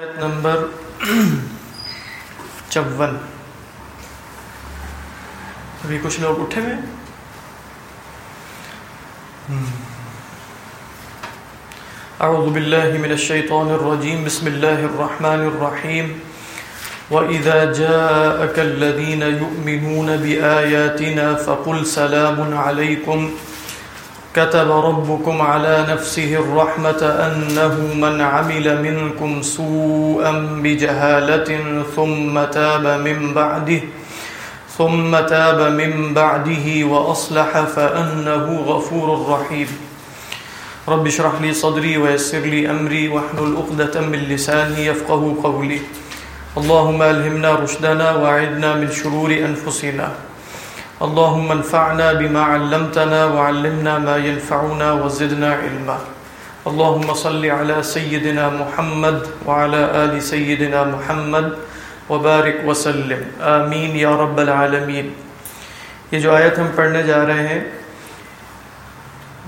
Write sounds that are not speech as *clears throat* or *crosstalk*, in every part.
آیت نمبر چون۔ ابھی کچھ لوگ اٹھے ہوئے اعوذ باللہ من الشیطان الرجیم۔ بسم اللہ الرحمن الرحیم۔ وَإِذَا جَاءَكَ الَّذِينَ يُؤْمِنُونَ بِآيَاتِنَا فَقُلْ سَلَامٌ عَلَيْكُمْ۔ كتب ربكم على نفسه الرحمة أنه من عمل منكم سوءا بجهالة ثم تاب من بعده، ثم تاب من بعده وأصلح فأنه غفور رحيم. رب اشرح لي صدري ويسر لي أمري واحلل عقدة من لساني يفقه قولي. اللهم ألهمنا رشدنا وأعذنا من شرور أنفسنا. اللهم انفعنا بما علمتنا وعلمنا ما ينفعنا وزدنا علما. اللهم صل على سيدنا محمد وعلى آل سيدنا محمد وبارك وسلم. آمین یا رب العالمین. یہ جو آیت ہم پڑھنے جا رہے ہیں،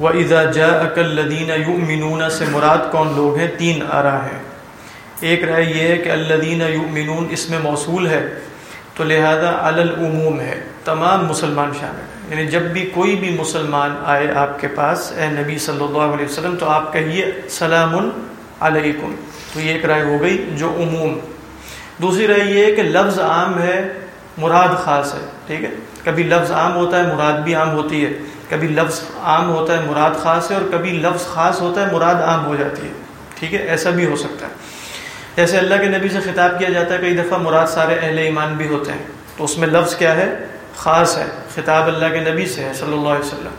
وَإِذَا جَاءَكَ الَّذِينَ يُؤْمِنُونَ، سے مراد کون لوگ ہیں؟ تین آرا ہیں۔ ایک رائے یہ ہے کہ الَّذِينَ يُؤْمِنُون اس میں موصول ہے، تو لہذا العموم ہے۔ تمام مسلمان شامل ہیں۔ یعنی جب بھی کوئی بھی مسلمان آئے آپ کے پاس، اے نبی صلی اللہ علیہ وسلم، تو آپ کہیے سلام علیکم۔ تو یہ ایک رائے ہو گئی جو عموم۔ دوسری رائے یہ ہے کہ لفظ عام ہے، مراد خاص ہے، ٹھیک ہے؟ کبھی لفظ عام ہوتا ہے، مراد بھی عام ہوتی ہے۔ کبھی لفظ عام ہوتا ہے، مراد خاص ہے، اور کبھی لفظ خاص ہوتا ہے، مراد عام ہو جاتی ہے۔ ٹھیک ہے؟ ایسا بھی ہو سکتا ہے۔ جیسے اللہ کے نبی سے خطاب کیا جاتا ہے، کئی دفعہ مراد سارے اہل ایمان بھی ہوتے ہیں۔ تو اس میں لفظ کیا ہے؟ خاص ہے، خطاب اللہ کے نبی سے ہے صلی اللہ علیہ وسلم۔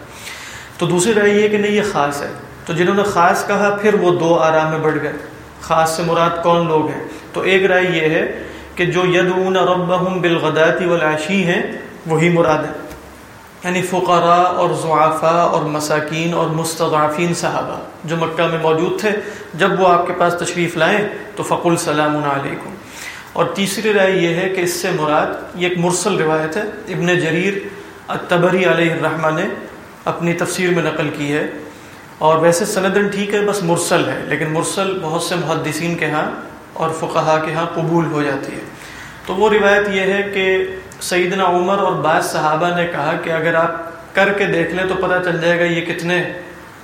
تو دوسری رائے یہ کہ نہیں، یہ خاص ہے۔ تو جنہوں نے خاص کہا، پھر وہ دو آرام میں بڑھ گئے۔ خاص سے مراد کون لوگ ہیں؟ تو ایک رائے یہ ہے کہ جو یدعون ربهم بالغداتی والعشی ہیں، وہی مراد ہے یعنی فقراء اور ضعفاء اور مساکین اور مستضعفین صحابہ جو مکہ میں موجود تھے، جب وہ آپ کے پاس تشریف لائیں، تو فق السلام علیکم۔ اور تیسری رائے یہ ہے کہ اس سے مراد یہ ایک مرسل روایت ہے۔ ابن جریر التبری علیہ الرحمٰ نے اپنی تفسیر میں نقل کی ہے۔ اور ویسے سندن ٹھیک ہے، بس مرسل ہے، لیکن مرسل بہت سے محدثین کے ہاں اور فقہا کے ہاں قبول ہو جاتی ہے۔ تو وہ روایت یہ ہے کہ سیدنا عمر اور بعض صحابہ نے کہا کہ اگر آپ کر کے دیکھ لیں تو پتہ چل جائے گا یہ کتنے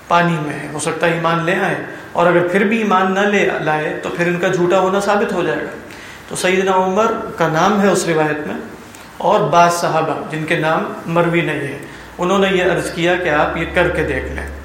پانی میں ہے ہو سکتا ہے ایمان لے آئیں۔ اور اگر پھر بھی ایمان نہ لے لائے تو پھر ان کا جھوٹا ہونا ثابت ہو جائے گا۔ تو سیدنا عمر کا نام ہے اس روایت میں اور بعض صحابہ جن کے نام مروی نہیں ہے انہوں نے یہ عرض کیا کہ آپ یہ کر کے دیکھ لیں۔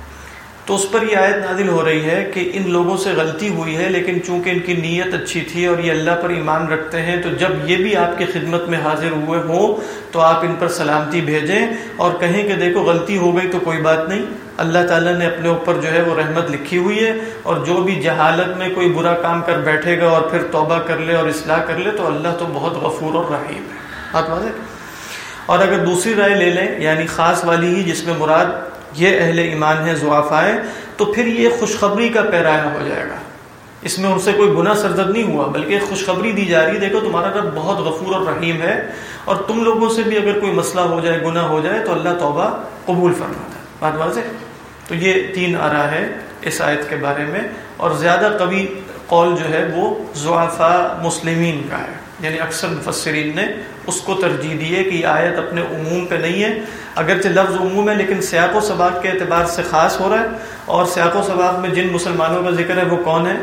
تو اس پر یہ آیت نازل ہو رہی ہے کہ ان لوگوں سے غلطی ہوئی ہے، لیکن چونکہ ان کی نیت اچھی تھی اور یہ اللہ پر ایمان رکھتے ہیں، تو جب یہ بھی آپ کی خدمت میں حاضر ہوئے ہوں، تو آپ ان پر سلامتی بھیجیں اور کہیں کہ دیکھو غلطی ہو گئی تو کوئی بات نہیں۔ اللہ تعالیٰ نے اپنے اوپر جو ہے وہ رحمت لکھی ہوئی ہے اور جو بھی جہالت میں کوئی برا کام کر بیٹھے گا اور پھر توبہ کر لے اور اصلاح کر لے، تو اللہ تو بہت غفور اور رحیم ہے۔ بات واضح اور اگر دوسری رائے لے لیں یعنی خاص والی ہی جس میں مراد یہ اہل ایمان ہے زعفائے تو پھر یہ خوشخبری کا پیرایا ہو جائے گا۔ اس میں ان سے کوئی گناہ سرزد نہیں ہوا، بلکہ خوشخبری دی جا رہی دیکھو، تمہارا رب بہت غفور اور رحیم ہے، اور تم لوگوں سے بھی اگر کوئی مسئلہ ہو جائے، گناہ ہو جائے، تو اللہ توبہ قبول فرماتا ہے۔ بات واضح؟ تو یہ تین آرا ہے اس آیت کے بارے میں، اور زیادہ قوی قول جو ہے وہ ضعفا مسلمین کا ہے۔ یعنی اکثر مفسرین نے اس کو ترجیح دی ہے کہ یہ آیت اپنے عموم پہ نہیں ہے۔ اگرچہ لفظ عموم ہے، لیکن سیاق و سباق کے اعتبار سے خاص ہو رہا ہے اور سیاق و سباق میں جن مسلمانوں کا ذکر ہے، وہ کون ہے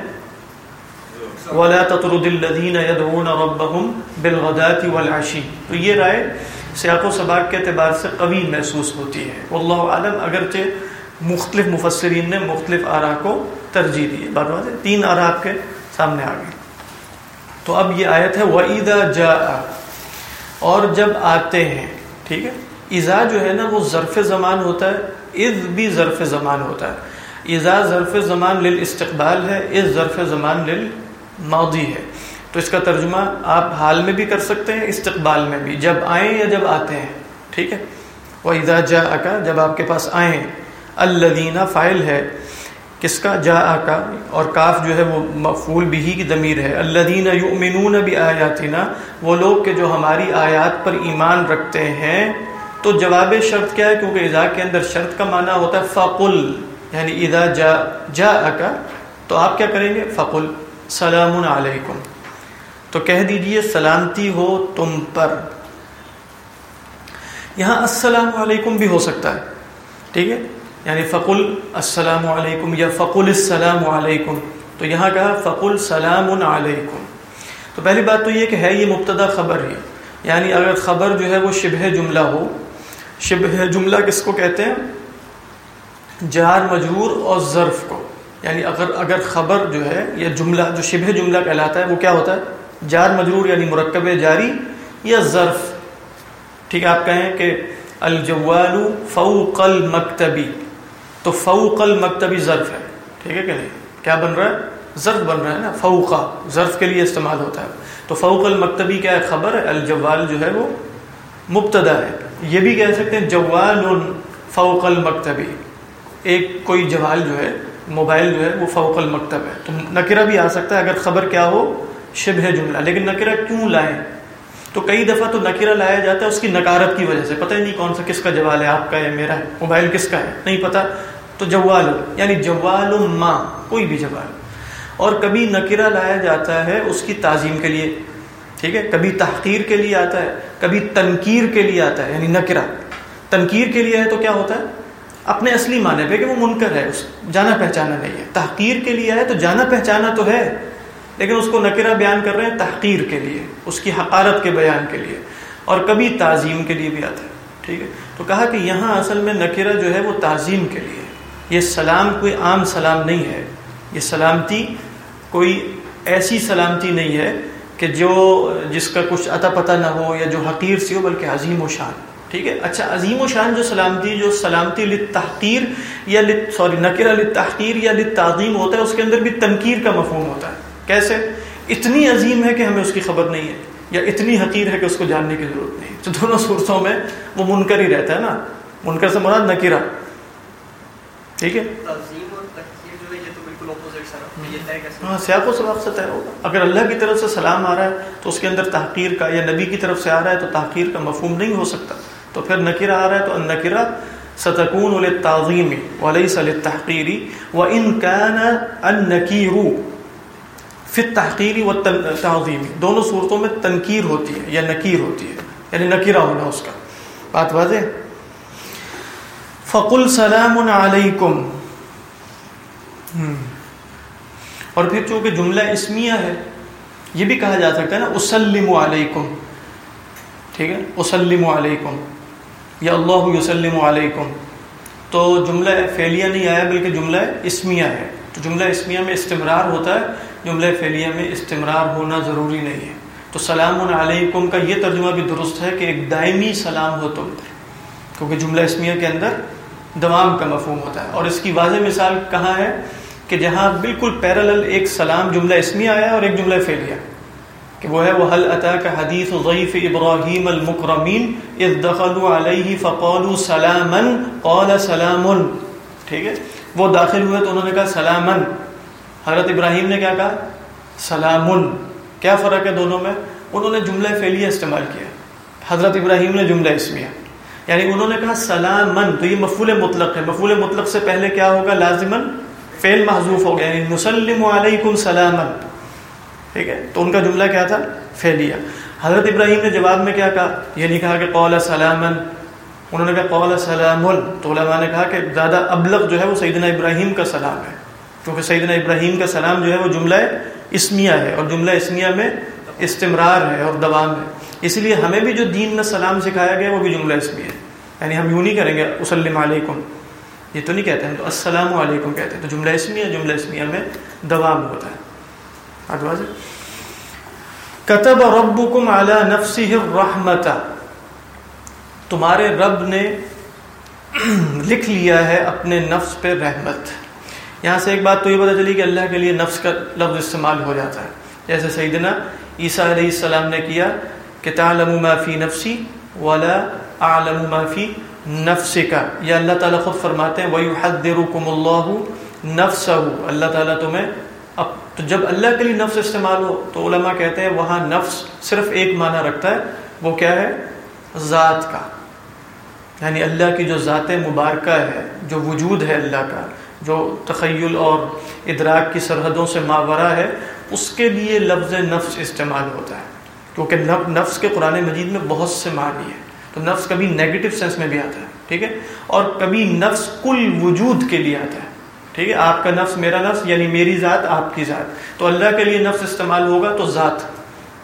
ولا تطرد الذين يدعون ربهم بالغداة والعشي۔ تو یہ رائے سیاق و سباق کے اعتبار سے قوی محسوس ہوتی ہے۔ واللہ عالم اگرچہ مختلف مفسرین نے مختلف آرا کو ترجیح دی بات بات ہے، تین آرا آپ کے سامنے آ گئی تو اب یہ آیت ہے، وَإِذَا جَاءَ۔ اور جب آتے ہیں، ٹھیک ہے؟ ایزا جو ہے نا وہ ظرف زمان ہوتا ہے، اذ بھی ظرف زمان ہوتا ہے۔ ایزا ظرف زمان للاستقبال ہے اس ظرف زمان للماضی ہے۔ تو اس کا ترجمہ آپ حال میں بھی کر سکتے ہیں، استقبال میں بھی۔ جب آئیں یا جب آتے ہیں، ٹھیک ہے؟ وہ ایزا جا کا جب آپ کے پاس آئیں الدینہ فائل ہے۔ کس کا؟ جا کا اور کاف جو ہے وہ مفول بھی کی ضمیر ہے۔ الدین یؤمنون بھی آیاتنا وہ لوگ کہ جو ہماری آیات پر ایمان رکھتے ہیں تو جواب شرط کیا ہے؟ کیونکہ اذا کے اندر شرط کا معنی ہوتا ہے فقل یعنی اذا جا جا کا تو آپ کیا کریں گے؟ فقل، سلام علیکم۔ تو کہہ دیجیے سلامتی ہو تم پر۔ یہاں السلام علیکم بھی ہو سکتا ہے، ٹھیک ہے؟ یعنی فقل، السلام علیکم، یا فقل السلام علیکم۔ تو یہاں کہا فقل، سلام علیکم۔ تو پہلی بات تو یہ کہ ہے، یہ مبتدا خبر ہی یعنی اگر خبر جو ہے وہ شبہ جملہ ہو شبہ جملہ کس کو کہتے ہیں؟ جار مجرور اور ظرف کو۔ یعنی اگر اگر خبر جو ہے یا جملہ جو شبہ جملہ کہلاتا ہے وہ کیا ہوتا ہے؟ جار مجرور یعنی مرکب جاری یا ظرف۔ ٹھیک ہے، آپ کہیں کہ الجوال فوق المکتبی تو فوق المکتبی ظرف ہے۔ ٹھیک ہے کہ نہیں؟ کیا بن رہا ہے؟ ظرف بن رہا ہے نا فوقا ظرف کے لیے استعمال ہوتا ہے۔ تو فوق المکتبی کیا ہے؟ خبر ہے۔ الجوال جو ہے وہ مبتدا ہے۔ یہ بھی کہہ سکتے ہیں جوال فوق المکتبی ایک کوئی جوال جو ہے، موبائل جو ہے، وہ فوق المکتب ہے۔ تو نکرہ بھی آ سکتا ہے، اگر خبر کیا ہو، شبہ جملہ۔ لیکن نکرہ کیوں لائیں؟ تو کئی دفعہ تو نکیرہ لایا جاتا ہے اس کی نکارت کی وجہ سے۔ پتہ ہی نہیں کون سا کس کا جوال ہے، آپ کا ہے، میرا ہے، موبائل کس کا ہے، نہیں پتہ۔ تو جوال یعنی جوال ماں، کوئی بھی جوال۔ اور کبھی نکیرہ لایا جاتا ہے اس کی تعظیم کے لیے، ٹھیک ہے؟ کبھی تحقیر کے لیے آتا ہے۔ کبھی تنقیر کے لیے آتا ہے یعنی نکرہ۔ تنقیر کے لیے ہے تو کیا ہوتا ہے؟ اپنے اصلی معنی پہ کہ وہ منکر ہے، اس جانا پہچانا نہیں ہے۔ تحقیر کے لیے ہے تو جانا پہچانا تو ہے، لیکن اس کو نکرہ بیان کر رہے ہیں تحقیر کے لیے، اس کی حقارت کے بیان کے لیے۔ اور کبھی تعظیم کے لیے بھی آتا ہے، ٹھیک ہے؟ تو کہا کہ یہاں اصل میں نکرہ جو ہے وہ تعظیم کے لیے یہ سلام کوئی عام سلام نہیں ہے، یہ سلامتی کوئی ایسی سلامتی نہیں ہے کہ جو جس کا کچھ عطا پتہ نہ ہو یا جو حقیر سی ہو، بلکہ عظیم و شان۔ ٹھیک ہے؟ اچھا عظیم و شان جو سلامتی جو سلامتی لت تحقیر یا لت سوری، نکرہ لت تحقیر یا لت تعظیم ہوتا ہے، اس کے اندر بھی تنقیر کا مفہوم ہوتا ہے۔ کیسے؟ اتنی عظیم ہے کہ ہمیں اس کی خبر نہیں ہے، یا اتنی حقیر ہے کہ اس کو جاننے کی ضرورت نہیں۔ تو دونوں صورتوں میں وہ منکر ہی رہتا ہے نا۔ منکر سے مراد نکیرہ ٹھیک ہے؟ ہاں سیاق و سباق سے طے ہوگا اگر اللہ کی طرف سے سلام آ رہا ہے، تو اس کے اندر تحقیر کا یا نبی کی طرف سے آ رہا ہے، تو تحقیر کا مفہوم نہیں ہو سکتا۔ تو پھر نکیرہ آ رہا ہے، تو ان نکیرہ ستکون للتعظیم وليس للتحقیر وان كان النکیر فی تحقیری و تعظیمی دونوں صورتوں میں تنقیر ہوتی ہے یا نکیر ہوتی ہے یعنی نکیرہ ہونا اس کا۔ بات واضح؟ فقل سلام علیکم۔ اور پھر چونکہ جملہ اسمیہ ہے، یہ بھی کہا جا سکتا ہے نا اسلم علیکم۔ ٹھیک ہے؟ اسلم علیکم۔ یا اللہ یسلم علیکم۔ تو جملہ فعلیہ نہیں آیا، بلکہ جملہ اسمیہ ہے۔ تو جملہ اسمیہ میں استمرار ہوتا ہے، جملہ فعلیہ میں استمرار ہونا ضروری نہیں ہے۔ تو سلام علیکم کا یہ ترجمہ بھی درست ہے کہ ایک دائمی سلام ہو تم پر، کیونکہ جملہ اسمیہ کے اندر دوام کا مفہوم ہوتا ہے۔ اور اس کی واضح مثال کہاں ہے؟ کہ جہاں بالکل پیرالل ایک سلام جملہ اسمیہ آیا اور ایک جملہ فعلیہ کہ وہ ہے وہ حل عطا کا حدیث ضعیف ابراہیم المکرمین اذ دخلوا علیہ فقالوا سلاما، قال سلام۔ ٹھیک ہے؟ وہ داخل ہوئے تو انہوں نے کہا سلامن حضرت ابراہیم نے کیا کہا؟ سلام کیا فرق ہے دونوں میں؟ انہوں نے جملہ فعلیہ استعمال کیا۔ حضرت ابراہیم نے جملہ اسمیہ۔ یعنی انہوں نے کہا سلامن تو یہ مفول مطلق ہے۔ مفول مطلق سے پہلے کیا ہوگا؟ لازمن فعل محضوف ہو گیا یعنی مسلم علیکم سلامن ٹھیک ہے؟ تو ان کا جملہ کیا تھا؟ فعلیہ۔ حضرت ابراہیم نے جواب میں کیا کہا؟ یہ نہیں کہا کہ قول سلامن انہوں نے کہا قول سلام۔ تو علماء نے کہا کہ زیادہ ابلغ جو ہے وہ سیدنا ابراہیم کا سلام ہے۔ کیونکہ سیدنا ابراہیم کا سلام جو ہے وہ جملہ اسمیہ ہے اور جملہ اسمیہ میں استمرار ہے اور دوام ہے۔ اس لیے ہمیں بھی جو دین میں سلام سکھایا گیا وہ بھی جملہ اسمیہ ہے۔ یعنی ہم یوں نہیں کریں گے وسلم علیکم۔ یہ تو نہیں کہتے ہیں تو السلام علیکم کہتے ہیں۔ تو جملہ اسمیہ جملہ اسمیہ میں دوام ہوتا ہے۔ کتب ربکم علی نفسه الرحمت تمہارے رب نے لکھ لیا ہے اپنے نفس پہ رحمت۔ یہاں سے ایک بات تو یہ پتہ چلی کہ اللہ کے لیے نفس کا لفظ استعمال ہو جاتا ہے۔ جیسے سیدنا عیسیٰ علیہ السلام نے کیا کہ تعلم ما فی نفسی ولا اعلم ما فی نفس کا۔ یا اللہ تعالیٰ خود فرماتے ہیں، وَيُحَذِّرُكُمُ اللَّهُ نَفْسَهُ۔ اللہ تعالیٰ تمہیں اب تو جب اللہ کے لیے نفس استعمال ہو، تو علماء کہتے ہیں، وہاں نفس صرف ایک معنی رکھتا ہے، وہ کیا ہے؟ ذات کا۔ یعنی اللہ کی جو ذات مبارکہ ہے، جو وجود ہے اللہ کا، جو تخیل اور ادراک کی سرحدوں سے ماورہ ہے، اس کے لیے لفظ نفس استعمال ہوتا ہے۔ کیونکہ نفس کے قرآن مجید میں بہت سے معنی ہیں۔ تو نفس کبھی نیگیٹو سینس میں بھی آتا ہے، ٹھیک ہے؟ اور کبھی نفس کل وجود کے لیے آتا ہے، ٹھیک ہے؟ آپ کا نفس میرا نفس یعنی میری ذات، آپ کی ذات۔ تو اللہ کے لیے نفس استعمال ہوگا تو ذات،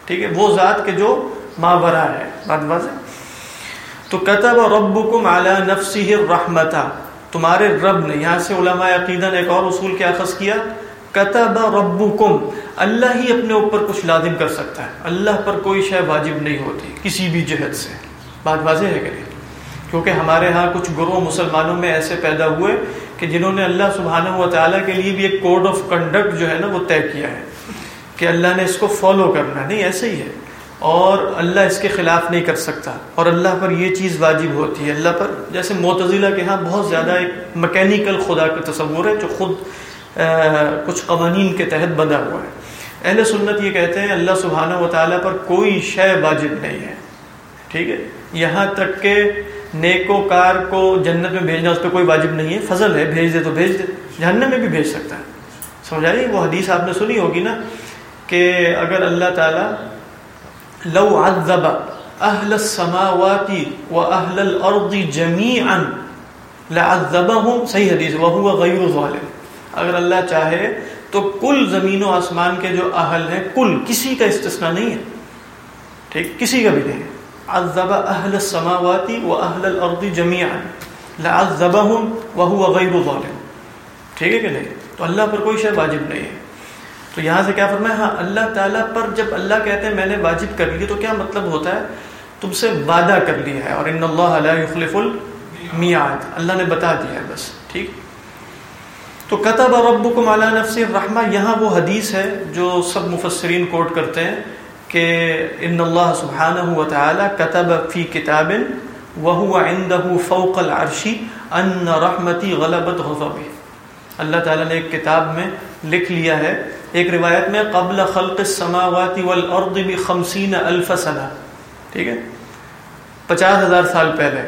ٹھیک ہے؟ وہ ذات کے جو مابرا ہے۔ بات واضح؟ تو کتب ربکم علی نفسه الرحمتا تمہارے رب نے، یہاں سے علماء عقیدہ نے ایک اور اصول کیا اخذ کیا۔ کتب ربکم، اللہ ہی اپنے اوپر کچھ لازم کر سکتا ہے۔ اللہ پر کوئی شے واجب نہیں ہوتی، کسی بھی جہت سے۔ بات واضح ہے کہ نہیں؟ کیونکہ ہمارے ہاں کچھ گروہ مسلمانوں میں ایسے پیدا ہوئے کہ جنہوں نے اللہ سبحانہ و تعالیٰ کے لیے بھی ایک کوڈ آف کنڈکٹ جو ہے نا وہ طے کیا ہے کہ اللہ نے اس کو فالو کرنا نہیں ایسے ہی ہے۔ اور اللہ اس کے خلاف نہیں کر سکتا۔ اور اللہ پر یہ چیز واجب ہوتی ہے۔ اللہ پر جیسے معتزلہ کے ہاں بہت زیادہ ایک مکینیکل خدا کا تصور ہے جو خود کچھ قوانین کے تحت بنا ہوا ہے۔ اہل سنت یہ کہتے ہیں، اللہ سبحانہ و تعالیٰ پر کوئی شے واجب نہیں ہے۔ ٹھیک ہے؟ یہاں تک کہ نیک و کار کو جنت میں بھیجنا اس پہ کوئی واجب نہیں ہے۔ فضل ہے، بھیج دے تو بھیج دے۔ جہنم میں بھی بھیج سکتا ہے۔ سمجھا رہی وہ حدیث آپ نے سنی ہوگی نا کہ اگر اللہ تعالیٰ لو عذب اہل السماوات و اہل الارض جمیعا لعذبهم صحیح حدیث وہو غیر ظالم۔ اگر اللہ چاہے تو کل زمین و آسمان کے جو اہل ہیں، کل کسی کا استثناء نہیں ہے۔ ٹھیک؟ کسی کا بھی نہیں عذب اہل السماوات و اہل الارض جمیعا لعذبهم وهو غیر ظالم. ٹھیک ہے کہ نہیں؟ تو اللہ پر کوئی شے واجب نہیں ہے. تو یہاں سے کیا فرمایا؟ ہاں اللہ تعالیٰ پر جب اللہ کہتے ہیں میں نے واجب کر لی تو کیا مطلب ہوتا ہے؟ تم سے وعدہ کر لیا ہے اور ان اللہ علیہ یخلف المیعاد. اللہ نے بتا دیا ہے بس، ٹھیک؟ تو کتب ربکم علی نفس الرحمہ. یہاں وہ حدیث ہے جو سب مفسرین کوٹ کرتے ہیں کہ ان اللہ سبحانہ و تعالی کتب فی کتاب وهو عنده فوق العرش ان رحمتی غلبت غضبی اللہ تعالیٰ نے ایک کتاب میں لکھ لیا ہے۔ ایک روایت میں قبل خلق السماوات والارض بخمسین الف سنہ۔ ٹھیک ہے؟ پچاس ہزار سال پہلے۔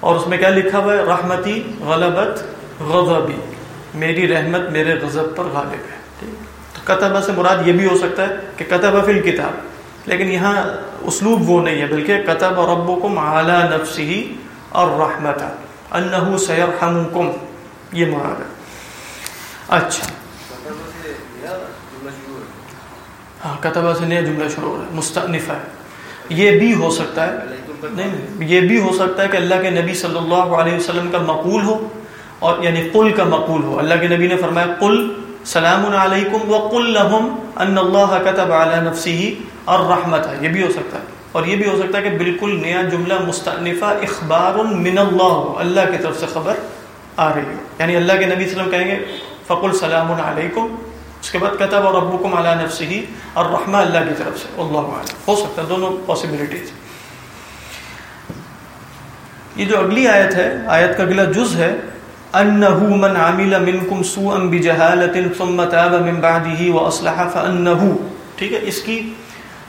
اور اس میں کیا لکھا ہوا ہے؟ رحمتی غلبت غضبی۔ میری رحمت میرے غضب پر غالب ہے۔ تو کتبہ سے مراد یہ بھی ہو سکتا ہے کہ کتبہ فی الکتاب، لیکن یہاں اسلوب وہ نہیں ہے، بلکہ کتب ربکم علی نفسه الرحمت انہو سیرحمکم، یہ مراد ہے۔ اچھا۔ ہاں کتبہ سے نیا جملہ شروع ہے مستنف ہے۔ یہ بھی ہو سکتا ہے، نہیں، یہ بھی ہو سکتا ہے کہ اللہ کے نبی صلی اللہ علیہ وسلم کا مقول ہو، اور یعنی قل کا مقول ہو۔ اللہ کے نبی نے فرمایا، قل سلام علیکم وقل لهم ان اللہ کتب علی نفسه الرحمت ہے یہ بھی ہو سکتا ہے۔ اور یہ بھی ہو سکتا ہے کہ بالکل نیا جملہ مستنفہ اخبار من اللہ اللہ کی طرف سے خبر آ رہی ہے یعنی اللہ کے نبی صلی اللہ علیہ وسلم کہیں گے، فقل سلام علیکم۔ اس کے بعد کتب اور ربکم علی نفسه اور رحمہ اللہ کی طرف سے۔ اللہ علیہ۔ ہو سکتا ہے، دونوں پاسبلٹیز یہ جو اگلی آیت ہے، آیت کا اگلا جز ہے انه من عمل منکم سوءا بجهاله ثم تاب من بعده واصلح فانه ٹھیک ہے، اس کی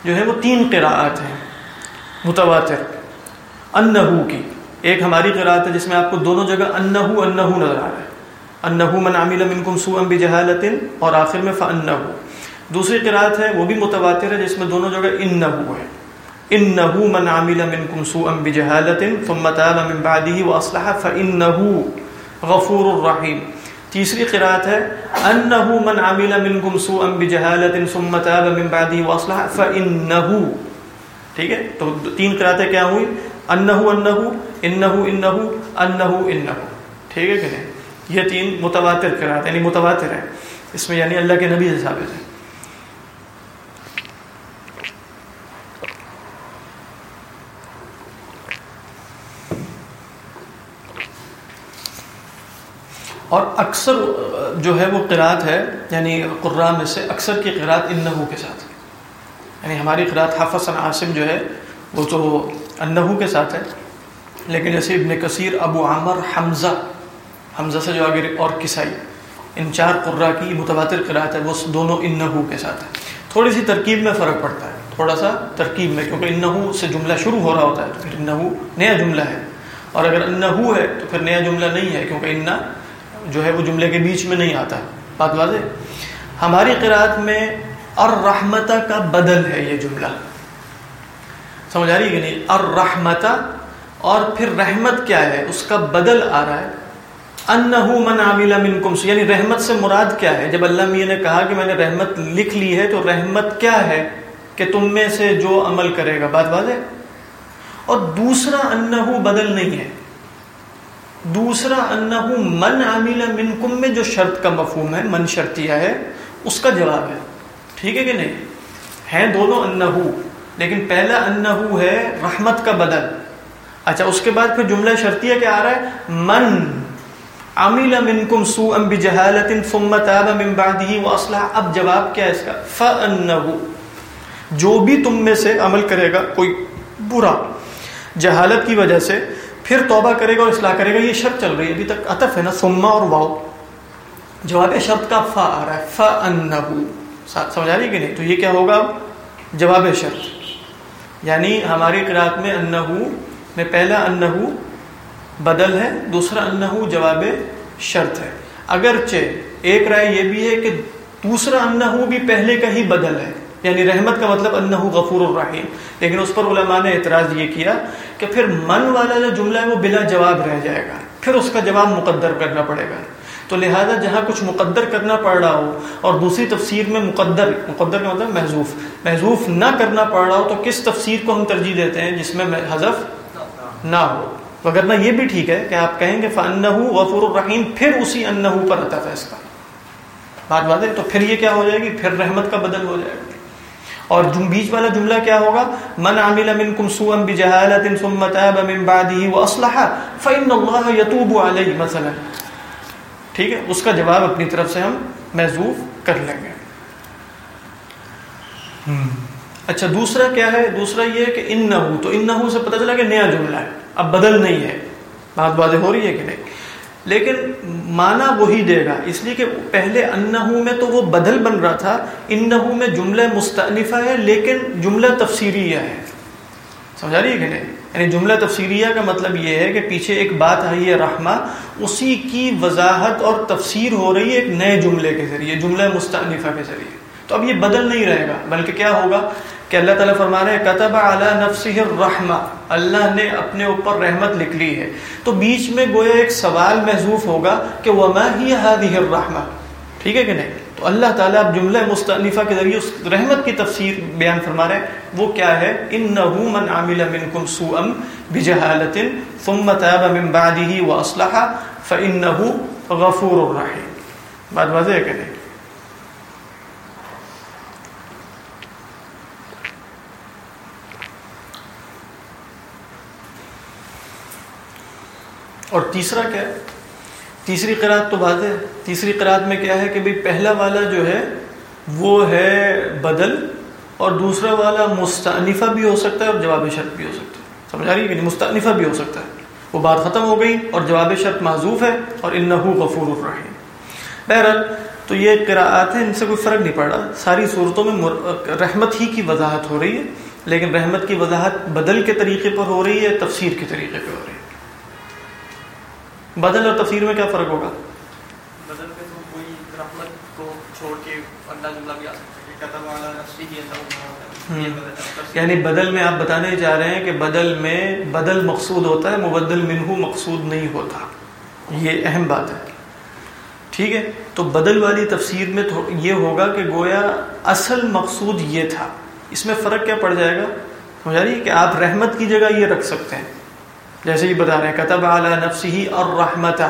جو ہے وہ تین قراءات ہیں، متواتر. انه کی، ایک ہماری قراءت ہے جس میں آپ کو دونوں جگہ انه انه نظر آ رہا ہے. انہو من عمل منکم سوءا بجہالت اور آخر میں فانہو دوسری قرآت ہے، وہ بھی متواتر ہے جس میں دونوں جگہ انہو ہے. انہو من عمل منکم سوءا بجہالت ثم تاب من بعده واصلح فانہو غفور الرحیم۔ تیسری قرات ہے انه من عمل منكم سوءا بجهاله ثم تاب من بعده واصلح فانه ٹھیک ہے؟ تو تین قراتیں کیا ہوئی انه انه انه انه انه انه ٹھیک ہے کہ نہیں؟ یہ تین متواتر قرات یعنی متواتر ہیں۔ اس میں یعنی اللہ کے نبی سے ثابت ہے اور اکثر جو ہے وہ قرآت ہے یعنی قرآن میں سے اکثر کی قرآت انہو کے ساتھ یعنی ہماری قرآت حافظ عاصم جو ہے، وہ تو انہو کے ساتھ ہے۔ لیکن جیسے ابن کثیر، ابو عامر، حمزہ حمزہ سے جو آگے اور کسائی ان چار قرہ کی متواتر قرآت ہے، وہ دونوں انہو کے ساتھ ہے۔ تھوڑی سی ترکیب میں فرق پڑتا ہے، تھوڑا سا ترکیب میں، کیونکہ انہو سے جملہ شروع ہو رہا ہوتا ہے، تو پھر انہو نیا جملہ ہے۔ اور اگر انہو ہے، تو پھر نیا جملہ نہیں ہے، کیونکہ انہ جو ہے وہ جملے کے بیچ میں نہیں آتا ہے۔ بات واضح؟ ہماری قرآت میں اور کا بدل ہے یہ جملہ۔ سمجھ آ رہی ہے کہ نہیں؟ اور اور پھر رحمت کیا ہے؟ اس کا بدل آ رہا ہے۔ انہو من عامل منکم سے یعنی رحمت سے مراد کیا ہے؟ جب اللہ میاں نے کہا کہ میں نے رحمت لکھ لی ہے تو رحمت کیا ہے کہ تم میں سے جو عمل کرے گا؟ بات واضح؟ اور دوسرا انہو بدل نہیں ہے۔ دوسرا انہو من عامل منکم میں جو شرط کا مفہوم ہے، من شرطیہ ہے، اس کا جواب ہے۔ ٹھیک ہے کہ نہیں؟ ہیں دونوں انہو، لیکن پہلا انہو ہے رحمت کا بدل۔ اچھا اس کے بعد پھر جملہ شرطیہ کیا آ رہا ہے؟ من عمل منکم سوءا بجہالت ثم تاب من بعده واصلح۔ اب جواب کیا ہے اس کا؟ فانه جو بھی تم میں سے عمل کرے گا، کوئی برا جہالت کی وجہ سے پھر توبہ کرے گا اور اصلاح کرے گا، یہ شرط چل رہی ہے۔ ابھی تک عطف ہے نا، ثم اور واو۔ جواب شرط کا فا آ رہا ہے۔ فانه سمجھ آ رہی ہے کہ نہیں؟ تو یہ کیا ہوگا؟ جواب شرط۔ یعنی ہماری قرآت میں انہو، میں پہلا انہو بدل ہے، دوسرا انہو جواب شرط ہے۔ اگرچہ ایک رائے یہ بھی ہے کہ دوسرا انہو بھی پہلے کا ہی بدل ہے۔ یعنی رحمت کا مطلب انہو غفور الرحیم لیکن اس پر علماء نے اعتراض یہ کیا کہ پھر من والا جو جملہ ہے وہ بلا جواب رہ جائے گا۔ پھر اس کا جواب مقدر کرنا پڑے گا۔ تو لہذا جہاں کچھ مقدر کرنا پڑ رہا ہو اور دوسری تفسیر میں مقدر مقدر کا مطلب محضوف محضوف نہ کرنا پڑ رہا ہو تو کس تفسیر کو ہم ترجیح دیتے ہیں جس میں حذف نہ ہو؟ وغیرہ یہ بھی ٹھیک ہے کہ آپ کہیں گے فنحو غفور الرحیم پھر اسی انہو پر آتا تھا اس کا۔ بات بات ہے؟ تو پھر یہ کیا ہو جائے گی؟ پھر رحمت کا بدل ہو جائے گا۔ اور بیچ والا جملہ کیا ہوگا؟ من عمل منکم سوءا بجہالت ثم تاب من بعده واصلح فان الله يتوب عليه مثلا. ٹھیک ہے؟ اس کا جواب اپنی طرف سے ہم محذوف کر لیں گے۔ اچھا دوسرا کیا ہے؟ دوسرا یہ کہ انہو، تو انہو سے پتہ چلا کہ نیا جملہ ہے، اب بدل نہیں ہے۔ بات واضح ہو رہی ہے کہ نہیں؟ لیکن معنی وہی دے گا۔ اس لیے کہ پہلے انہو میں تو وہ بدل بن رہا تھا، انہو میں جملہ مستعنفہ ہے، لیکن جملہ تفسیریہ ہے۔ سمجھا رہی ہے کہ نہیں؟ یعنی جملہ تفسیریہ کا مطلب یہ ہے کہ پیچھے ایک بات آئی ہے رحمہ، اسی کی وضاحت اور تفسیر ہو رہی ہے ایک نئے جملے کے ذریعے، جملہ مستعنفہ کے ذریعے۔ تو اب یہ بدل نہیں رہے گا۔ بلکہ کیا ہوگا؟ کہ اللہ تعالیٰ فرما رہے کتب اعلی نفسه الرحمہ اللہ نے اپنے اوپر رحمت لکھ لی ہے۔ تو بیچ میں گویا ایک سوال محذوف ہوگا کہ وما ہی هذه الرحمہ؟ ٹھیک ہے کہ نہیں؟ تو اللہ تعالیٰ اب جملہ مستعنفہ کے ذریعے اس رحمت کی تفسیر بیان فرما رہے ہیں۔ وہ کیا ہے؟ انه من عمل منکم سوءا بجہالت ثم تاب من بعده واصلح فانه غفور الرحیم۔ بات واضح ہے کہ نہیں؟ اور تیسرا کیا ہے؟ تیسری قرآت تو بات ہے۔ تیسری قرآت میں کیا ہے کہ بھائی پہلا والا جو ہے، وہ ہے بدل اور دوسرا والا مستعنفہ بھی ہو سکتا ہے اور جواب شرط بھی ہو سکتا ہے۔ سمجھ آ رہی ہے کہ مستعنفہ بھی ہو سکتا ہے۔ وہ بات ختم ہو گئی اور جواب شرط معذوف ہے اور انہو غفور الرحیم۔ بہرحال، تو یہ قراءات ہیں، ان سے کوئی فرق نہیں پڑ رہا۔ ساری صورتوں میں رحمت ہی کی وضاحت ہو رہی ہے، لیکن رحمت کی وضاحت بدل کے طریقے پر ہو رہی ہے تفسیر کے طریقے پہ ہو رہی ہے؟ بدل اور تفسیر میں کیا فرق ہوگا؟ بدل میں تو کوئی رحمت کو چھوڑ کے اللہ جملہ بھی آ سکتا ہے کہ کتب علی نفسی ہی اللہ یعنی بدل میں آپ بتانے جا رہے ہیں کہ بدل میں بدل مقصود ہوتا ہے مبدل منہو مقصود نہیں ہوتا۔ یہ اہم بات ہے۔ ٹھیک ہے؟ تو بدل والی تفسیر میں یہ ہوگا کہ گویا اصل مقصود یہ تھا۔ اس میں فرق کیا پڑ جائے گا؟ سمجھا رہی ہے کہ آپ رحمت کی جگہ یہ رکھ سکتے ہیں۔ جیسے یہ بتا رہے ہیں، کتب اعلیٰ نفسی اور رحمت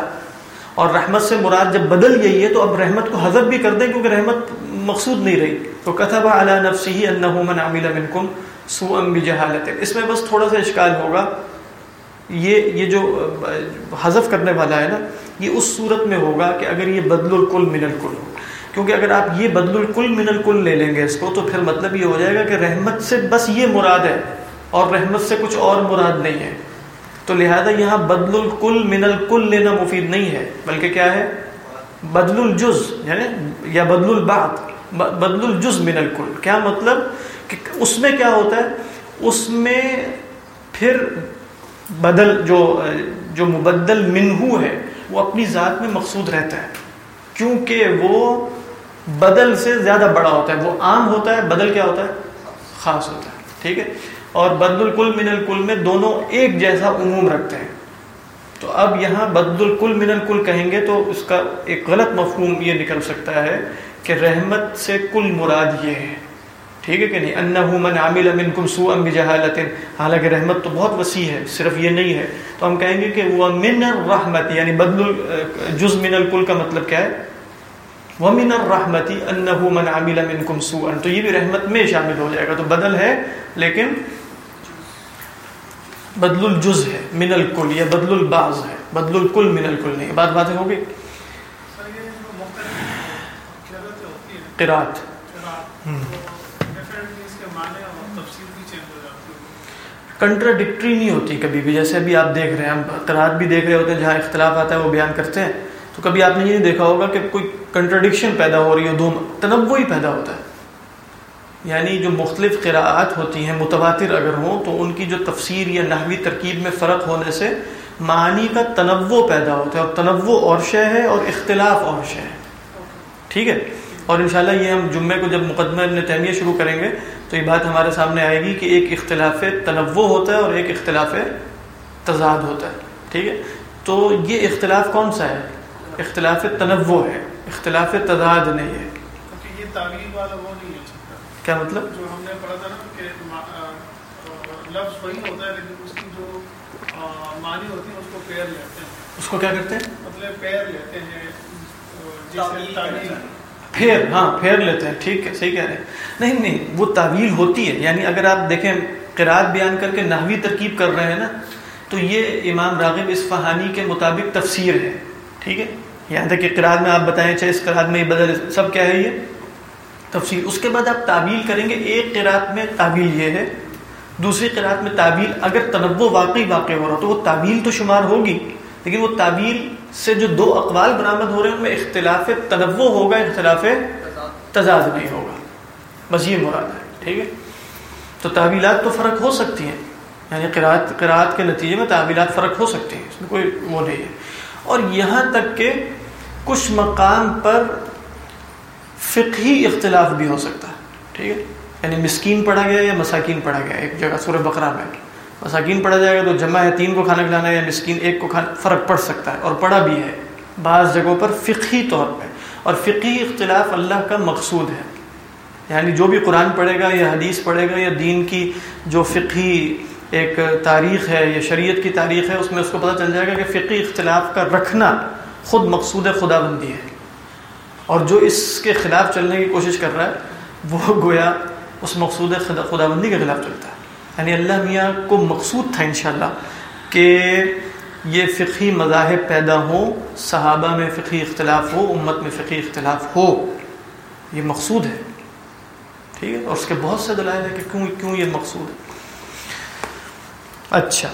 اور رحمت سے مراد جب بدل یہی ہے تو اب رحمت کو حذف بھی کر دیں کیونکہ رحمت مقصود نہیں رہی۔ تو کتب اعلیٰ نفسی انہ من عمل منکم سوءا بجہالت اس میں بس تھوڑا سا اشکال ہوگا۔ یہ یہ جو حذف کرنے والا ہے نا، یہ اس صورت میں ہوگا کہ اگر یہ بدل الکل من الکل ہو۔ کیونکہ اگر آپ یہ بدل الکل من الکل لے لیں گے اس کو، تو پھر مطلب یہ ہو جائے گا کہ رحمت سے بس یہ مراد ہے اور رحمت سے کچھ اور مراد نہیں ہے۔ تو لہذا یہاں بدل الکل من الکل لینا مفید نہیں ہے، بلکہ کیا ہے؟ بدل الجز یعنی یا بدل البعض، بدل الجز من الکل۔ کیا مطلب؟ کہ اس میں کیا ہوتا ہے؟ اس میں پھر بدل جو جو مبدل منہو ہے، وہ اپنی ذات میں مقصود رہتا ہے۔ کیونکہ وہ بدل سے زیادہ بڑا ہوتا ہے، وہ عام ہوتا ہے، بدل کیا ہوتا ہے؟ خاص ہوتا ہے۔ ٹھیک ہے؟ اور بدل الکل من الکل میں دونوں ایک جیسا عموم رکھتے ہیں۔ تو اب یہاں بد الکل من الکل کہیں گے تو اس کا ایک غلط مفہوم یہ نکل سکتا ہے کہ رحمت سے کل مراد یہ ہے۔ ٹھیک ہے کہ نہیں؟ انہو من عامل منکم سوءا بجہالت حالانکہ رحمت تو بہت وسیع ہے، صرف یہ نہیں ہے۔ تو ہم کہیں گے کہ وہ من الرحمت یعنی بدل، جز من الکل کا مطلب کیا ہے؟ ومن الرحمت انہو من عامل منکم سوءا تو یہ بھی رحمت میں شامل ہو جائے گا تو بدل الجز ہے، من الکل، یا بدل البعض ہے۔ بدل الکل، من الکل نہیں۔ بات باتیں ہوگی سر قرات کنٹراڈکٹری نہیں ہوتی کبھی بھی۔ جیسے ابھی آپ دیکھ رہے ہیں، ہم قرات بھی دیکھ رہے ہوتے ہیں، جہاں اختلاف آتا ہے، وہ بیان کرتے ہیں۔ تو کبھی آپ نے یہ نہیں دیکھا ہوگا کہ کوئی کنٹراڈکشن پیدا ہو رہی ہو دو تنوع ہی پیدا ہوتا ہے۔ یعنی جو مختلف قراءات ہوتی ہیں، متواتر اگر ہوں، تو ان کی جو تفسیر یا نحوی ترکیب میں فرق ہونے سے معنی کا تنوع پیدا ہوتا ہے اور تنوع اور شے ہے اور اختلاف اور شے ہے۔ ٹھیک ہے؟ اور انشاءاللہ یہ ہم جمعے کو جب مقدمہ ابن تیمیہ شروع کریں گے، تو یہ بات ہمارے سامنے آئے گی کہ ایک اختلاف تنوع ہوتا ہے اور ایک اختلاف تضاد ہوتا ہے۔ ٹھیک ہے؟ تو یہ اختلاف کون سا ہے؟ اختلاف تنوع ہے، اختلاف تضاد نہیں ہے۔ کیا مطلب؟ جو ہم نے پڑھا تھا نا کہ ما- آ، آ، لفظ وہی ہوتا ہے لیکن اس کی جو آ، معنی ہوتی ہے اس کو پیر لیتے ہیں۔ اس کو کیا کرتے ہیں؟ مطلب پیر لیتے ہیں پھیر ہاں پھیر لیتے ہیں ٹھیک ہے صحیح کہہ رہے ہیں۔ نہیں نہیں وہ تعویل ہوتی ہے۔ یعنی اگر آپ دیکھیں قرآن بیان کر کے نحوی ترکیب کر رہے ہیں نا تو یہ امام راغب اصفہانی کے مطابق تفسیر ہے۔ ٹھیک ہے؟ یہاں تک کہ قرآن میں آپ بتائیں چاہے اس قرآن میں یہ بدل سب کیا ہے یہ؟ تفسیر اس کے بعد آپ تعویل کریں گے۔ ایک قرآت میں تعویل یہ ہے، دوسری قرآت میں تعویل۔ اگر تنوع واقعی واقع ہو رہا تو وہ تعویل تو شمار ہوگی، لیکن وہ تعویل سے جو دو اقوال برآمد ہو رہے ہیں، ان میں اختلاف تنوع ہوگا، اختلاف تضاد نہیں ہوگا۔ بس یہ مراد ہے، ٹھیک ہے؟ تو تعویلات تو فرق ہو سکتی ہیں۔ یعنی قرآت قرآت کے نتیجے میں تعویلات فرق ہو سکتی ہیں، اس میں کوئی وہ نہیں ہے۔ اور یہاں تک کہ کچھ مقام پر فقہی اختلاف بھی ہو سکتا ہے۔ ٹھیک ہے؟ یعنی مسکین پڑھا گیا یا مساکین پڑھا گیا؟ ایک جگہ سورہ بقرہ میں مساکین پڑھا جائے گا تو جمع ہے تین کو کھانا کھلانا ہے یا مسکین ایک کو کھانا، فرق پڑ سکتا ہے۔ اور پڑھا بھی ہے۔ بعض جگہوں پر فقہی طور پہ۔ اور فقہی اختلاف اللہ کا مقصود ہے۔ یعنی جو بھی قرآن پڑھے گا یا حدیث پڑھے گا یا دین کی جو فقہی ایک تاریخ ہے یا شریعت کی تاریخ ہے، اس میں اس کو پتہ چل جائے گا کہ فقہی اختلاف کا رکھنا خود مقصود خدا بندی ہے۔ اور جو اس کے خلاف چلنے کی کوشش کر رہا ہے، وہ گویا اس مقصود خدا خدا بندی کے خلاف چلتا ہے۔ یعنی اللہ میاں کو مقصود تھا انشاءاللہ کہ یہ فقہی مذاہب پیدا ہوں، صحابہ میں فقہی اختلاف ہو، امت میں فقہی اختلاف ہو۔ یہ مقصود ہے۔ ٹھیک ہے؟ اور اس کے بہت سے دلائل ہیں کہ کیوں کیوں یہ مقصود ہے۔ اچھا۔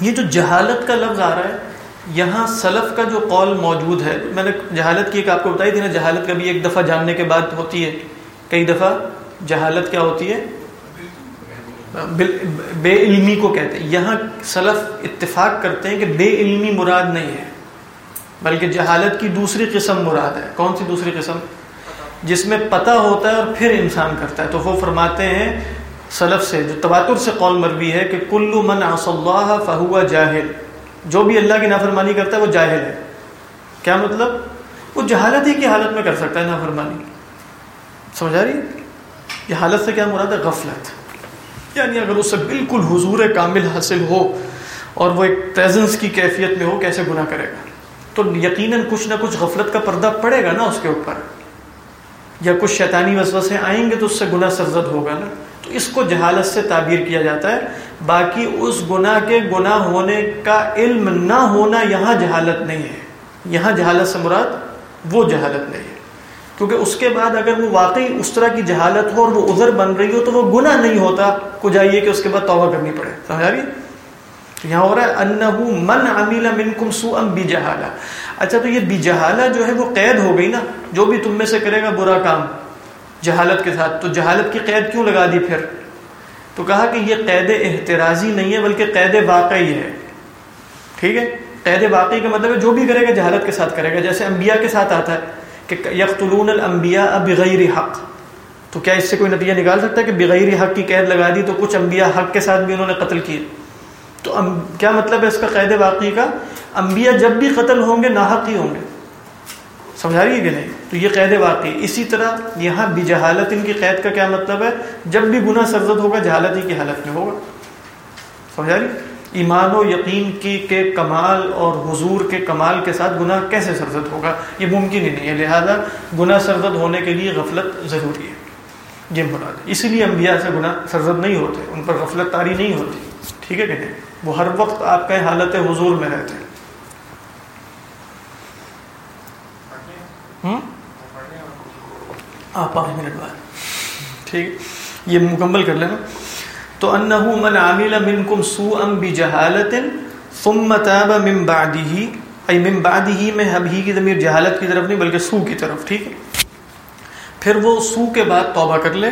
یہ جو جہالت کا لفظ آ رہا ہے یہاں سلف کا جو قول موجود ہے، میں نے جہالت کی ایک آپ کو بتائی تھی نا، جہالت کبھی ایک دفعہ جاننے کے بعد ہوتی ہے۔ کئی دفعہ جہالت کیا ہوتی ہے؟ بے علمی کو کہتے ہیں۔ یہاں سلف اتفاق کرتے ہیں کہ بے علمی مراد نہیں ہے، بلکہ جہالت کی دوسری قسم مراد ہے۔ کون سی دوسری قسم؟ جس میں پتہ ہوتا ہے اور پھر انسان کرتا ہے۔ تو وہ فرماتے ہیں سلف سے، جو تواتر سے قول مروی ہے کہ کلو من عص اللہ فہوا جاہل۔ جو بھی اللہ کی نافرمانی کرتا ہے وہ جاہل ہے۔ کیا مطلب؟ وہ جہالت ہی کی حالت میں کر سکتا ہے نافرمانی۔ سمجھا رہی یہ حالت سے کیا مراد ہے؟ غفلت۔ یعنی اگر اسے بالکل حضور کامل حاصل ہو اور وہ ایک پریزنس کی کیفیت میں ہو، کیسے گناہ کرے گا؟ تو یقیناً کچھ نہ کچھ غفلت کا پردہ پڑے گا نا اس کے اوپر۔ یا کچھ شیطانی وسوسے آئیں گے تو اس سے گناہ سرزد ہوگا نا۔ تو اس کو جہالت سے تعبیر کیا جاتا ہے۔ باقی اس گناہ کے گناہ ہونے کا علم نہ ہونا یہاں جہالت نہیں ہے۔ یہاں جہالت سے مراد وہ جہالت نہیں ہے۔ کیونکہ اس کے بعد اگر وہ واقعی اس طرح کی جہالت ہو اور وہ عذر بن رہی ہو تو وہ گناہ نہیں ہوتا۔ کو جائیے کہ اس کے بعد توبہ کرنی پڑے۔ سمجھا جی؟ یہاں ہو رہا ہے، انہو من عمیل منکم سوءا بجہالہ۔ اچھا تو یہ بجہالہ جو ہے وہ قید ہو گئی نا۔ جو بھی تم میں سے کرے گا، برا کام۔ جہالت کے ساتھ، تو جہالت کی قید کیوں لگا دی پھر؟ تو کہا کہ یہ قید احتراضی نہیں ہے، بلکہ قید واقعی ہے۔ ٹھیک ہے؟ قید واقعی کا مطلب ہے جو بھی کرے گا، جہالت کے ساتھ کرے گا۔ جیسے انبیاء کے ساتھ آتا ہے کہ یقتلون الانبیاء بغیر حق۔ تو کیا اس سے کوئی نتیجہ نکال سکتا ہے کہ بغیر حق کی قید لگا دی تو کچھ انبیاء حق کے ساتھ بھی انہوں نے قتل کیے؟ تو کیا مطلب ہے اس کا قید واقعی کا؟ انبیاء جب بھی قتل ہوں گے، ناحق ہی ہوں گے۔ سمجھا رہی ہے کہ نہیں؟ تو یہ قید واقعی اسی طرح یہاں بھی جہالت ان کی قید کا کیا مطلب ہے؟ جب بھی گناہ سرزد ہوگا، جہالت ہی کی حالت میں ہوگا۔ سمجھا رہی؟ ایمان و یقین کی کے کمال اور حضور کے کمال کے ساتھ گناہ کیسے سرزد ہوگا؟ یہ ممکن ہی نہیں ہے۔ لہذا گناہ سرزد ہونے کے لیے غفلت ضروری ہے۔ یہ مراد اسی لیے انبیاء سے گناہ سرزد نہیں ہوتے۔ ان پر غفلت تاری نہیں ہوتی۔ ٹھیک ہے کہ نہیں؟ وہ ہر وقت آپ کے حالت حضور میں رہتے ہیں۔ ہوں آپ پانچ منٹ بعد۔ ٹھیک یہ مکمل کر لینا۔ تو انہو من عامل منکم سوءا بجہالت ثم تاب من بعده ای من بعده میں ہی کی ضمیر جہالت کی طرف نہیں، بلکہ سو کی طرف، ٹھیک ہے۔ پھر وہ سو کے بعد توبہ کر لے،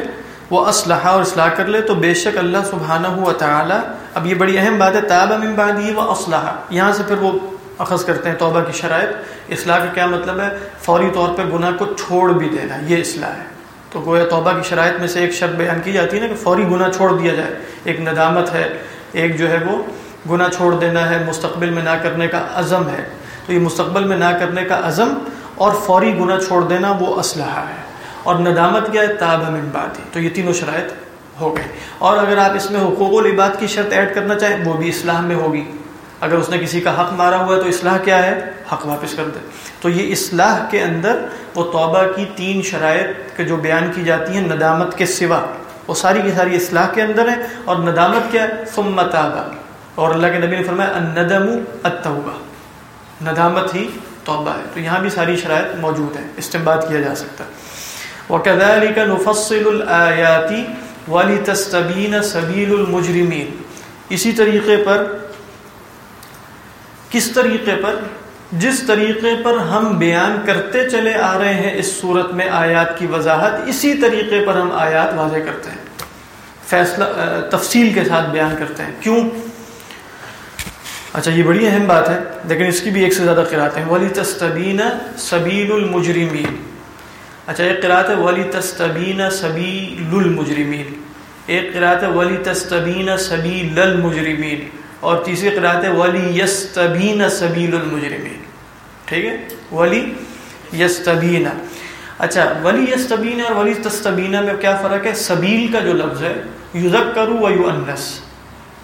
وہ اسلحہ اور اصلاح کر لے۔ تو بے شک اللہ سبحانہ و تعالی، اب یہ بڑی اہم بات ہے، تاب من بعده و اسلحہ یہاں سے پھر وہ اخذ کرتے ہیں توبہ کی شرائط، اصلاح کا کیا مطلب ہے؟ فوری طور پہ گناہ کو چھوڑ بھی دینا، یہ اصلاح ہے۔ تو گویا توبہ کی شرائط میں سے ایک شرط بیان کی جاتی ہے نا کہ فوری گناہ چھوڑ دیا جائے۔ ایک ندامت ہے، ایک جو ہے وہ گناہ چھوڑ دینا ہے، مستقبل میں نہ کرنے کا عزم ہے۔ تو یہ مستقبل میں نہ کرنے کا عزم اور فوری گناہ چھوڑ دینا وہ اسلحہ ہے۔ اور ندامت کیا ہے؟ تاب من بعد۔ تو یہ تینوں شرائط ہو گئے۔ اور اگر آپ اس میں حقوق العباد کی شرط ایڈ کرنا چاہیں، وہ بھی اسلام میں ہوگی۔ اگر اس نے کسی کا حق مارا ہوا ہے تو اصلاح کیا ہے؟ حق واپس کر دے۔ تو یہ اصلاح کے اندر وہ توبہ کی تین شرائط کے جو بیان کی جاتی ہیں، ندامت کے سوا، وہ ساری کی ساری اصلاح کے اندر ہے اور ندامت کیا ہے؟ ثم اور اللہ کے نبی نے فرمایا، الندم التوبہ۔ ندامت ہی توبہ ہے۔ تو یہاں بھی ساری شرائط موجود ہیں۔ استعمال کیا جا سکتا ہے۔ وَكَذَلِكَ نُفَصِّلُ الْآيَاتِ وَلِتَسْتَبِينَ سَبِيلُ الْمُجْرِمِينَ۔ اسی طریقے پر کس طریقے پر؟ جس طریقے پر ہم بیان کرتے چلے آ رہے ہیں اس صورت میں آیات کی وضاحت، اسی طریقے پر ہم آیات واضح کرتے ہیں، فیصلہ تفصیل کے ساتھ بیان کرتے ہیں۔ کیوں؟ اچھا یہ بڑی اہم بات ہے، لیکن اس کی بھی ایک سے زیادہ قرآت ہیں۔ ولی تستبین سبیل المجرمین اچھا ایک قرآت ہے ولی تستبین سبیل المجرمین ایک قرآت ہے ولی تستبین سبیل المجرمین اور تیسری قرآت ہے ولی یستبین سبیل المجرمین ٹھیک ہے؟ ولی یستبین اچھا ولی یستبین اور ولی تستبین میں کیا فرق ہے؟ سبیل کا جو لفظ ہے یذکر و یؤنس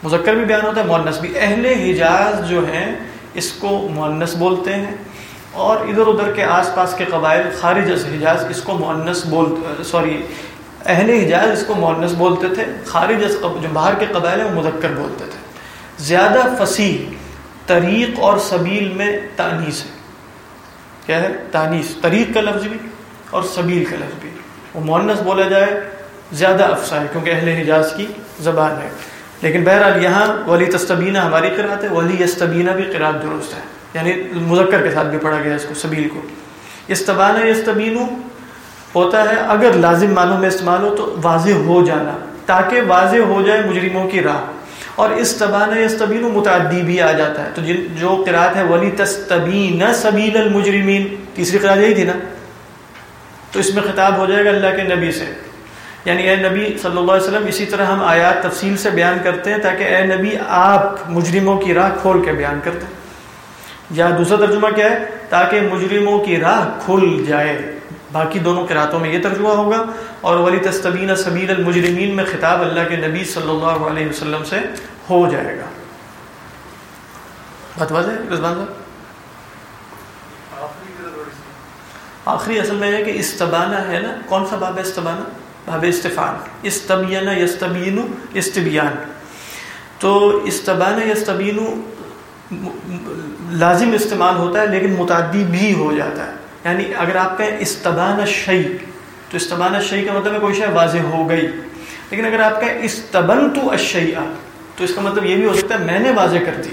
مذکر بھی بیان ہوتا ہے، مؤنث بھی۔ اہل حجاز جو ہیں، اس کو مؤنث بولتے ہیں۔ اور ادھر ادھر کے آس پاس کے قبائل، خارج از حجاز، اس کو مؤنث بول سوری، اہل حجاز اس کو مؤنث بولتے تھے۔ خارج از جو باہر کے قبائل ہیں، وہ مذکر بولتے تھے۔ زیادہ فصیح طریق اور سبیل میں تانیس ہے۔ کیا ہے؟ تانیس طریق کا لفظ بھی اور سبیل کا لفظ بھی۔ وہ مونس بولا جائے، زیادہ افسا ہے، کیونکہ اہل حجاز کی زبان ہے۔ لیکن بہرحال یہاں ولی تستبینہ ہماری قرآت ہے، ولی یستبینہ بھی قرآت درست ہے۔ یعنی مذکر کے ساتھ بھی پڑھا گیا اس کو، سبیل کو۔ استبانہ یستبینو ہوتا ہے، اگر لازم معنوں میں استعمال ہو تو واضح ہو جانا، تاکہ واضح ہو جائے مجرموں کی راہ۔ اور استبان یستبین متعدی بھی آ جاتا ہے۔ تو جن جو قرآت ہے، ولی تستبین سبیل المجرمین۔ تیسری قرآت یہی تھی نا؟ تو اس میں خطاب ہو جائے گا اللہ کے نبی سے۔ یعنی اے نبی صلی اللہ علیہ وسلم، اسی طرح ہم آیات تفصیل سے بیان کرتے ہیں تاکہ اے نبی آپ مجرموں کی راہ کھول کے بیان کرتے ہیں۔ یا دوسرا ترجمہ کیا ہے؟ تاکہ مجرموں کی راہ کھل جائے۔ باقی دونوں قراتوں میں یہ ترجمہ ہوگا۔ اور ولی تستبین سبیل المجرمین میں خطاب اللہ کے نبی صلی اللہ علیہ وسلم سے ہو جائے گا۔ بات واضح ہے رضوان صاحب؟ آخری اصل میں ہے کہ استبانہ ہے نا کون سا باب استبانہ؟ باب استفان۔ استبینہ یستبین استبیان۔ تو استبانہ یستبین لازم استعمال ہوتا ہے لیکن متعدی بھی ہو جاتا ہے۔ یعنی اگر آپ کہیں استبان شعی تو استبان شعی کا مطلب ہے کوئی شے واضح ہو گئی۔ لیکن اگر آپ کہیں استبن تو تو اس کا مطلب یہ بھی ہو سکتا ہے میں نے واضح کر دی۔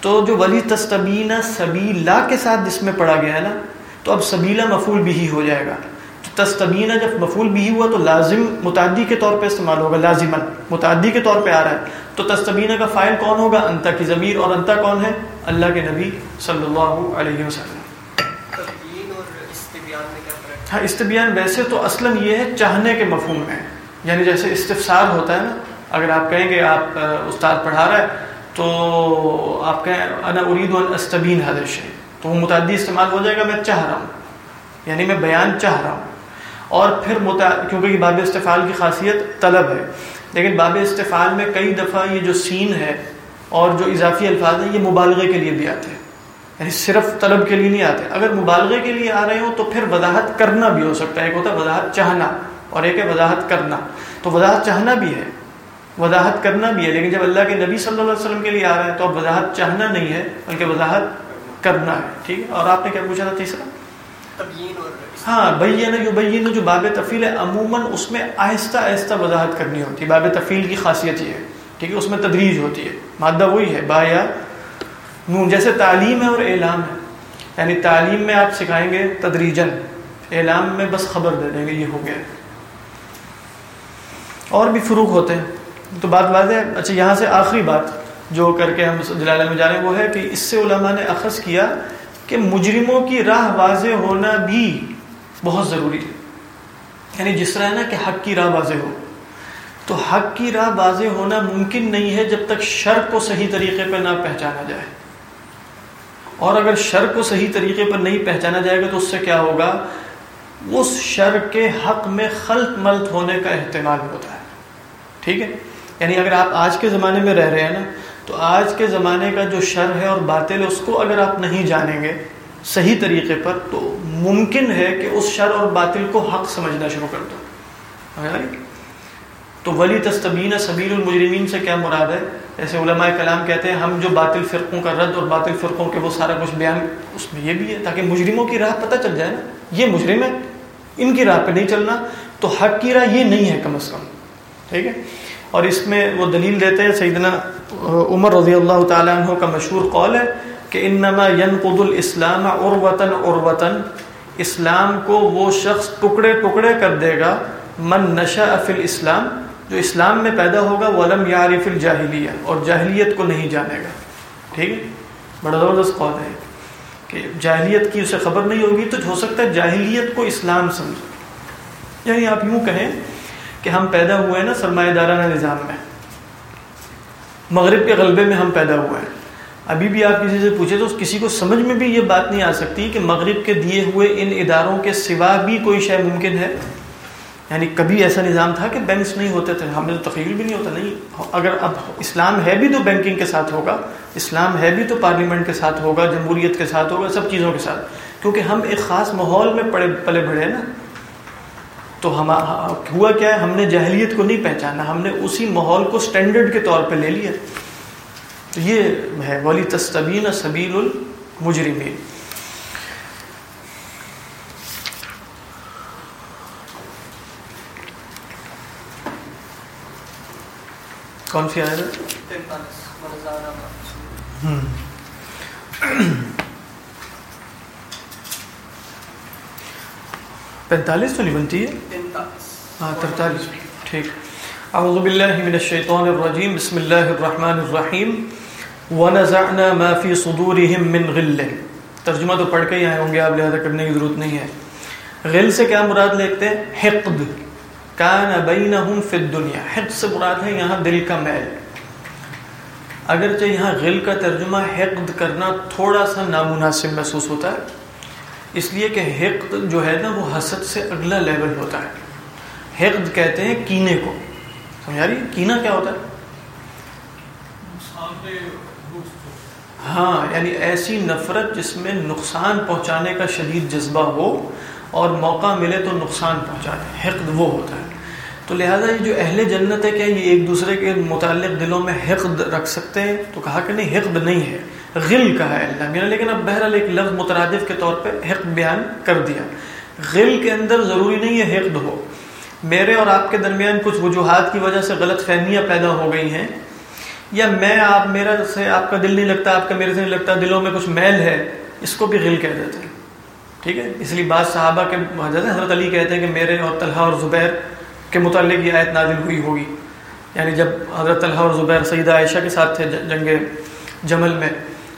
تو جو ولی تستبین سبیلا کے ساتھ جس میں پڑھا گیا ہے نا، تو اب سبیلا مفول بھی ہی ہو جائے گا۔ تو تستبینہ جب مفول بھی ہوا تو لازم متعدی کے طور پہ استعمال ہوگا لازمن متعدی کے طور پہ آ رہا ہے۔ تو تستبینہ کا فائل کون ہوگا؟ انتا کی ضمیر اور انتا کون ہے؟ اللہ کے نبی صلی اللہ علیہ وسلم تبیین اور استبیان ہاں استبیان ویسے تو اصلا یہ ہے چاہنے کے مفہوم میں۔ یعنی جیسے استفسار ہوتا ہے نا، اگر آپ کہیں گے آپ، استاد پڑھا رہا ہے، تو آپ کہیں انا ارید استبین حدش ہے تو وہ متعدی استعمال ہو جائے گا، میں چاہ رہا ہوں۔ یعنی میں بیان چاہ رہا ہوں۔ اور پھر متا، کیونکہ یہ باب استفال کی خاصیت طلب ہے۔ لیکن باب استفال میں کئی دفعہ یہ جو سین ہے اور جو اضافی الفاظ ہیں، یہ مبالغے کے لیے بھی آتے ہیں۔ یعنی صرف طلب کے لیے نہیں آتے۔ اگر مبالغے کے لیے آ رہے ہوں تو پھر وضاحت کرنا بھی ہو سکتا ہے۔ ایک ہوتا ہے وضاحت چاہنا اور ایک ہے وضاحت کرنا۔ تو وضاحت چاہنا بھی ہے۔ وضاحت کرنا بھی ہے۔ لیکن جب اللہ کے نبی صلی اللہ علیہ وسلم کے لیے آ رہا ہے تو اب وضاحت چاہنا نہیں ہے بلکہ وضاحت کرنا ہے۔ ٹھیک ہے؟ اور آپ نے کیا پوچھا تھا تیسرا؟ ہاں بین جو بین جو باب تفیل ہے عموماً اس میں آہستہ آہستہ وضاحت کرنی ہوتی ہے۔ باب تفیل کی خاصیت یہ ہے۔ ٹھیک ہے؟ اس میں تدریج ہوتی ہے۔ مادہ وہی ہے با یا نون، جیسے تعلیم ہے اور اعلام ہے۔ یعنی تعلیم میں آپ سکھائیں گے تدریجن اعلام میں بس خبر دے دیں گے، یہ ہو گیا۔ اور بھی فروغ ہوتے ہیں۔ تو بات واضح ہے۔ اچھا یہاں سے آخری بات جو کر کے ہم جلالہ میں جا رہے ہیں، وہ ہے کہ اس سے علماء نے اخذ کیا کہ مجرموں کی راہ واضح ہونا بھی بہت ضروری ہے۔ یعنی جس طرح ہے نا کہ حق کی راہ واضح ہو۔ تو حق کی راہ واضح ہونا ممکن نہیں ہے جب تک شر کو صحیح طریقے پہ نہ پہچانا جائے۔ اور اگر شر کو صحیح طریقے پر نہیں پہچانا جائے گا تو اس سے کیا ہوگا؟ اس شر کے حق میں خلط ملط ہونے کا احتمال ہوتا ہے۔ ٹھیک ہے؟ یعنی اگر آپ آج کے زمانے میں رہ رہے ہیں نا، تو آج کے زمانے کا جو شر ہے اور باطل ہے، اس کو اگر آپ نہیں جانیں گے صحیح طریقے پر، تو ممکن ہے کہ اس شر اور باطل کو حق سمجھنا شروع کر دو۔ تو ولی تستبین سبیل المجرمین سے کیا مراد ہے؟ ایسے علماء کلام کہتے ہیں، ہم جو باطل فرقوں کا رد اور باطل فرقوں کے وہ سارا کچھ بیان، اس میں یہ بھی ہے، تاکہ مجرموں کی راہ پتہ چل جائے نا، یہ مجرم ہے ان کی راہ پہ نہیں چلنا، تو حق کی راہ یہ نہیں ہے کم از کم، ٹھیک ہے؟ اور اس میں وہ دلیل دیتے ہیں، سیدنا عمر رضی اللہ تعالیٰ عنہ کا مشہور قول ہے کہ انما ينقض الاسلام عروتن عروتن، اسلام کو وہ شخص ٹکڑے ٹکڑے کر دے گا، من نشا فی الاسلام جو اسلام میں پیدا ہوگا وہ علم یارف الجاہلیہ، اور جاہلیت کو نہیں جانے گا۔ ٹھیک ہے؟ بڑا زبردست قول ہے۔ کہ جاہلیت کی اسے خبر نہیں ہوگی تو ہو سکتا ہے جاہلیت کو اسلام سمجھے۔ یعنی آپ یوں کہیں کہ ہم پیدا ہوئے ہیں نا سرمایہ دارانہ نظام میں۔ مغرب کے غلبے میں ہم پیدا ہوئے ہیں۔ ابھی بھی آپ کسی سے پوچھے تو کسی کو سمجھ میں بھی یہ بات نہیں آ سکتی کہ مغرب کے دیے ہوئے ان اداروں کے سوا بھی کوئی شے ممکن ہے۔ یعنی کبھی ایسا نظام تھا کہ بینکس نہیں ہوتے تھے ہمیں تو تخیل بھی نہیں ہوتا، نہیں، اگر اب اسلام ہے بھی تو بینکنگ کے ساتھ ہوگا، اسلام ہے بھی تو پارلیمنٹ کے ساتھ ہوگا، جمہوریت کے ساتھ ہوگا، سب چیزوں کے ساتھ۔ کیونکہ ہم ایک خاص ماحول میں پڑے، پلے بڑھے نا۔ تو ہم، ہوا کیا ہے، ہم نے جہلیت کو نہیں پہچانا، ہم نے اسی ماحول کو سٹینڈرڈ کے طور پہ لے لیا۔ تو یہ ہے ولی تستبین سبیل المجرمین کون سی آئے پینتالیس تو نہیں بنتی ہے؟ ہاں ترتالیس ٹھیک۔ اعوذ باللہ من الشیطان الرجیم۔ بسم اللہ الرحمن الرحیم۔ ونزعنا ما فی صدورهم من غل۔ ترجمہ تو پڑھ کے ہی آئے ہوں گے، آپ لہذا کرنے کی ضرورت نہیں ہے۔ غل سے کیا مراد لکھتے ہیں؟ حقد۔ کان بینہم فی الدنیا۔ حقد سے مراد ہے یہاں دل کا میل اگرچہ یہاں غل کا ترجمہ حقد کرنا تھوڑا سا نامناسب محسوس ہوتا ہے، اس لیے کہ حقد جو ہے نا وہ حسد سے اگلا لیول ہوتا ہے۔ حقد کہتے ہیں کینے کو۔ سمجھا رہی کینہ کیا ہوتا ہے؟ ہاں یعنی ایسی نفرت جس میں نقصان پہنچانے کا شدید جذبہ ہو اور موقع ملے تو نقصان پہنچا دے حقد وہ ہوتا ہے۔ تو لہٰذا یہ جو اہل جنت ہے کیا یہ ایک دوسرے کے متعلق دلوں میں حقد رکھ سکتے ہیں، تو کہا کہ نہیں، حقد نہیں ہے۔ غل کا ہے اللہ میرا لیکن اب بہرحال ایک لفظ مترادف کے طور پہ حق بیان کر دیا۔ غل کے اندر ضروری نہیں ہے حقد ہو۔ میرے اور آپ کے درمیان کچھ وجوہات کی وجہ سے غلط فہمیاں پیدا ہو گئی ہیں۔ یا میں، آپ، میرا سے آپ کا دل نہیں لگتا، آپ کا میرے سے نہیں لگتا، دلوں میں کچھ میل ہے، اس کو بھی غل کہہ دیتے ہیں۔ ٹھیک ہے؟ اس لیے بعض صحابہ کے حضرت علی کہتے ہیں کہ میرے اور طلحہ اور زبیر کے متعلق یہ آیت نازل ہوئی ہوگی۔ یعنی جب حضرت طلحہ اور زبیر سیدہ عائشہ کے ساتھ تھے جنگ جمل میں،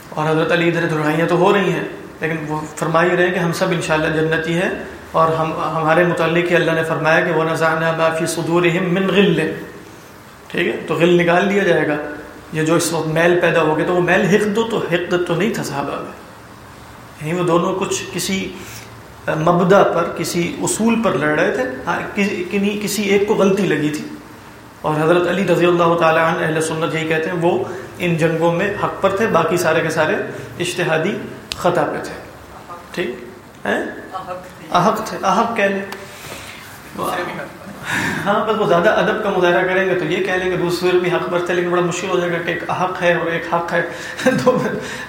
اور حضرت علی ادھر دھڑائیاں تو ہو رہی ہیں، لیکن وہ فرما ہی رہے ہیں کہ ہم سب انشاءاللہ جنتی ہیں، اور ہم، ہمارے متعلق ہی اللہ نے فرمایا کہ وہ نذانہ معافی صدور من غل۔ ٹھیک ہے؟ تو غل نکال دیا جائے گا۔ یہ جو اس وقت میل پیدا ہو گیا تو وہ میل حقد تو حقد تو نہیں تھا صحابہ میں۔ یعنی وہ دونوں کچھ کسی مبدا پر کسی اصول پر لڑ رہے تھے۔ ہاں، کسی کسی ایک کو غلطی لگی تھی۔ اور حضرت علی رضی اللہ تعالیٰ عنہ اہل سنت یہی کہتے ہیں، وہ ان جنگوں میں حق پر تھے، باقی سارے کے سارے اشتہادی خطا پہ تھے۔ ٹھیک؟ ہے احق تھے۔ احق کہہ لیں ہاں بس وہ زیادہ ادب کا مظاہرہ کریں گے تو یہ کہہ لیں گے دوسرے بھی حق پر تھے، لیکن بڑا مشکل ہو جائے گا کہ ایک حق ہے اور ایک حق ہے۔ *laughs* تو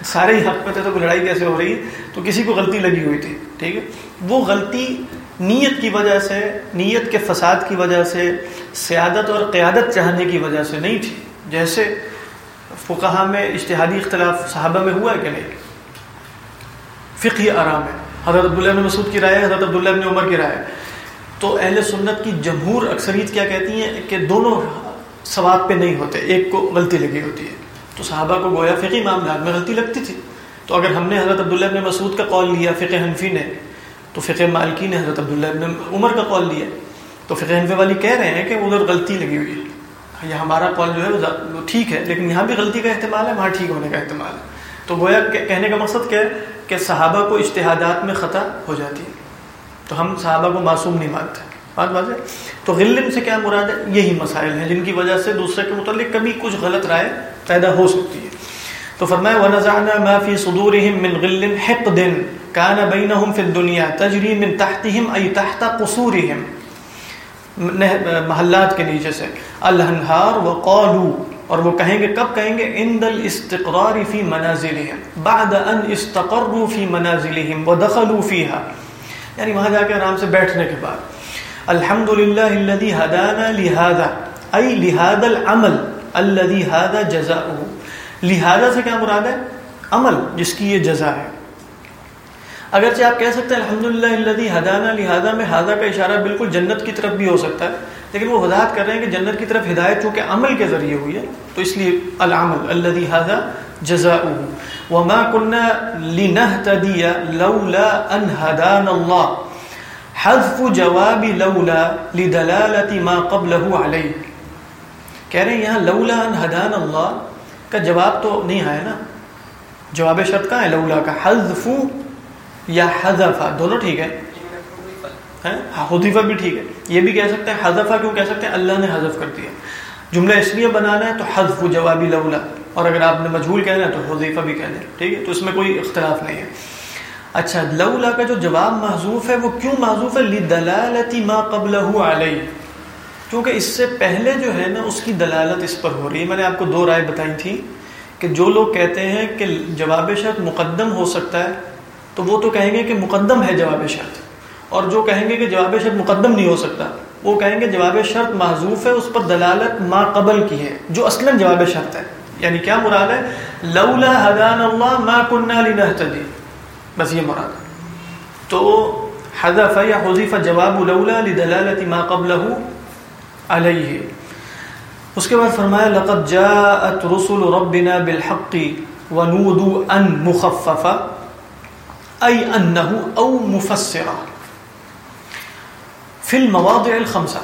سارے ہی حق پہ تھے، تو لڑائی کیسے ہو رہی ہے؟ تو کسی کو غلطی لگی ہوئی تھی۔ ٹھیک ہے؟ وہ غلطی نیت کی وجہ سے، نیت کے فساد کی وجہ سے، سیادت اور قیادت چاہنے کی وجہ سے نہیں تھی۔ جیسے فقہ میں اشتہادی اختلاف صحابہ میں ہوا ہے کہ نہیں؟ فقی آرام ہے۔ حضرت عبداللہ نے مسعود کی رائے حضرت عبداللہ نے عمر کی رائے تو اہل سنت کی جمہور اکثریت کیا کہتی ہیں؟ کہ دونوں ثواب پہ نہیں ہوتے، ایک کو غلطی لگی ہوتی ہے۔ تو صحابہ کو گویا فقی معاملات میں غلطی لگتی تھی۔ تو اگر ہم نے حضرت عبداللہ ابن مسعود کا قول لیا، فقہ حنفی نے، تو فقہ مالکی نے حضرت عبداللہ ابن عمر کا قول لیا۔ تو فقہ حنفی والی کہہ رہے ہیں کہ ادھر غلطی لگی ہوئی ہے۔ یہ ہمارا قول جو ہے وہ ٹھیک ہے، لیکن یہاں بھی غلطی کا احتمال ہے، وہاں ٹھیک ہونے کا احتمال ہے۔ تو گویا کہنے کا مقصد کیا ہے؟ کہ صحابہ کو اشتہادات میں خطا ہو جاتی ہے۔ تو ہم صحابہ کو معصوم نہیں مانتے۔ بات بات ہے؟ تو غلم سے کیا مراد ہے؟ یہی مسائل ہیں جن کی وجہ سے دوسرے کے متعلق کبھی کچھ غلط رائے پیدا ہو سکتی ہے۔ تو فرمایا، وَنَزَعْنَا مَا فِي صُدُورِهِم مِّن غِلٍّ حِقْدٍ كَانَ بَيْنَهُمْ فِي الدُّنْيَا تَجْرِي مِن تَحْتِهِمْ أَيْ تَحْتَ قُصُورِهِمْ. محلات کے نیچے سے الہنہار وقالو اور وہ کہیں گے، کب کہیں گے? عند الاستقرار فی منازلهم، بعد ان استقروا فی منازلهم ودخلوا فيها. یعنی وہاں جا کے آرام سے بیٹھنے کے بعد الحمد للہ الذي هدانا لهذا اي لهذا العمل الذي هذا جزاؤه لہذا سے کیا مراد ہے؟ عمل، جس کی یہ جزا ہے۔ اگرچہ آپ کہہ سکتے ہیں الحمد للہ الذي هدانا میں هذا کا اشارہ بالکل جنت کی طرف بھی ہو سکتا ہے، لیکن وہ وضاحت کر رہے ہیں کہ جنت کی طرف ہدایت چونکہ عمل کے ذریعے ہوئی ہے، تو اس لیے العمل الذي هذا جزاؤه وما كنا لنهتدي لولا ان هدانا الله حذف جواب لولا لدلالت ما قبله علیہ۔ کہہ رہے ہیں، یہاں لولا ان ہدان اللہ کا جواب تو نہیں آیا نا۔ جواب شرط کا ہے؟ لولا کا حذف یا حذف۔ دونوں ٹھیک ہے۔ ہاں، حذف بھی ٹھیک ہے۔ یہ بھی کہہ سکتے ہیں حذف کیوں کہہ سکتے ہیں؟ اللہ نے حذف کر دیا۔ جملہ اس لیے بنانا ہے تو حذف جوابی لولا۔ اور اگر آپ نے مجھول کہنا ہے تو حذیفہ بھی کہنا ہے۔ ٹھیک ہے؟ تو اس میں کوئی اختلاف نہیں ہے۔ اچھا لولا کا جو جواب محضوف ہے وہ کیوں محضوف ہے؟ لدلالتی ما قبل علیہ کیونکہ اس سے پہلے جو ہے نا اس کی دلالت اس پر ہو رہی ہے۔ میں نے آپ کو دو رائے بتائی تھی کہ جو لوگ کہتے ہیں کہ جواب شرط مقدم ہو سکتا ہے، تو وہ تو کہیں گے کہ مقدم ہے جواب شرط۔ اور جو کہیں گے کہ جواب شرط مقدم نہیں ہو سکتا، وہ کہیں گے جواب شرط محضوف ہے، اس پر دلالت ما قبل کی ہے، جو اصلا جواب شرط ہے۔ یعنی کیا مراد ہے؟ لولا حدان اللہ ما کننا لنہتدی بس یہ مراد تو حذف یا حذف جواب لولا لدلالت ما قبله علیہ۔ اس کے بعد فرمایا، لقد جاءت رسل ربنا بالحق ونودوا ان مخففا ای انه او مفسرا۔ فی المواضع الخمسہ۔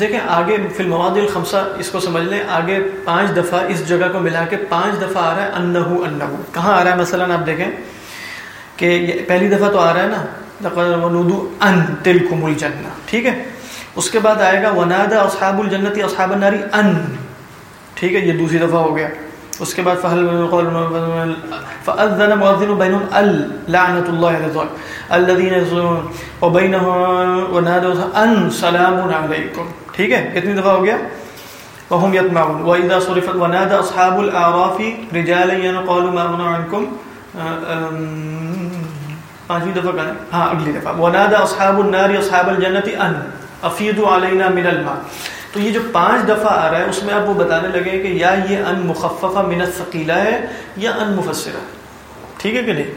دیکھیں، آگے فی المواضع الخمسہ، اس کو سمجھ لیں، آگے پانچ دفعہ اس جگہ کو ملا کے پانچ دفعہ آ رہا ہے انہو انہو کہاں آ رہا ہے مثلا؟ آپ دیکھیں کہ پہلی دفعہ تو آ رہا ہے نا، لقد ونودو ان تلکم الجنہ۔ ٹھیک ہے؟ اس کے بعد آئے گا ونادا اصحاب الجنت اصحاب الناری ان۔ ٹھیک ہے، یہ دوسری دفعہ ہو گیا۔ اس کے بعد فہل فاذن مؤذن بينهم اللعنه الله على الظالم الذين يظلمون وبينهم ونادوا ان سلام عليكم۔ ٹھیک ہے، کتنی دفعہ ہو گیا؟ وهم يطمعون واذا صرفت ونادى اصحاب الاعراف رجالا قالوا ما منع عنكم۔ پانچویں دفعہ کہا ہاں اگلی دفعہ۔ ونادى اصحاب النار اصحاب الجنه ان افیدوا علينا من الماء۔ تو یہ جو پانچ دفعہ آ رہا ہے، اس میں آپ وہ بتانے لگے کہ یا یہ ان مخففہ من الثقیلہ ہے یا ان مفسرہ۔ ٹھیک ہے کہ نہیں؟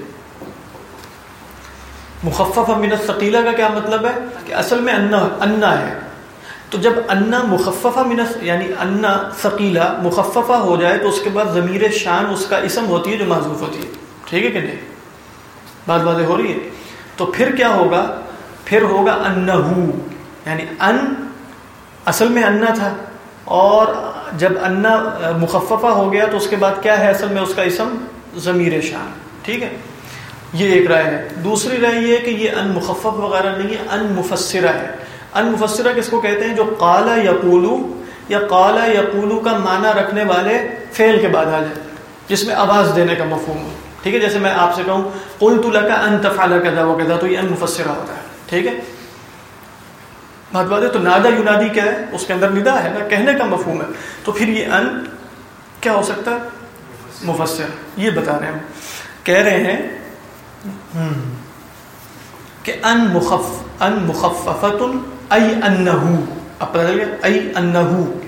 مخففہ من الثقیلہ کا کیا مطلب ہے؟ کہ اصل میں انا انا ہے۔ تو جب انا مخففہ من یعنی انا ثقیلہ مخففہ ہو جائے، تو اس کے بعد ضمیر شان اس کا اسم ہوتی ہے جو معذوف ہوتی ہے۔ ٹھیک ہے کہ نہیں؟ بات باتیں ہو رہی ہے؟ تو پھر کیا ہوگا؟ پھر ہوگا انہو۔ یعنی ان اصل میں انا تھا اور جب انا مخففہ ہو گیا تو اس کے بعد کیا ہے اصل میں اس کا اسم؟ ضمیر شان۔ ٹھیک ہے؟ یہ ایک رائے ہے۔ دوسری رائے یہ ہے کہ یہ ان مخفف وغیرہ نہیں ہے، ان مفسرہ ہے۔ ان مفسرہ کس کو کہتے ہیں؟ جو قالا یقولو یا قالا یقولو کا معنی رکھنے والے فعل کے بعد آ جائے جس میں آواز دینے کا مفہوم ہو ٹھیک ہے؟ جیسے میں آپ سے کہوں، قلت لکا ان تفعل کذا و کذا، تو یہ ان مفسرہ ہوتا ہے۔ ٹھیک ہے؟ بات بات ہے تو نادا یونادی کیا ہے؟ اس کے اندر ندا ہے نا کہنے کا مفہوم ہے۔ تو پھر یہ ان کیا ہو سکتا ہے؟ مفسر۔ یہ بتا رہے ہیں کہہ رہے ہیں کہ ان مخف ان مخففت ای انہو۔ اب پتہ چل گیا؟ ای انہو۔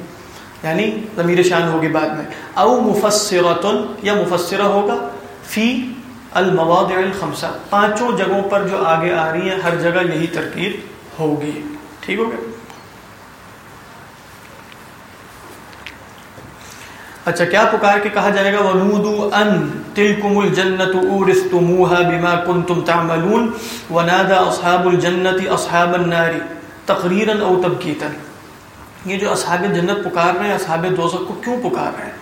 یعنی ضمیر شان ہوگی بعد میں۔ او مفسرت یا مفسرہ ہوگا فی المواضع الخمسہ۔ پانچوں جگہوں پر جو آگے آ رہی ہیں ہر جگہ یہی ترکیب ہوگی۔ ٹھیک ہو گیا؟ اچھا کیا پکار کے کہا جائے گا؟ ونودو ان تلکم الجنت اورثتموها بما کنتم تعملون ونادى اصحاب الجنت اصحاب النار تقریرا او تبکیتا یہ جو اصحاب جنت پکار رہے ہیں، اصحاب دوزخ کو کیوں پکار رہے ہیں؟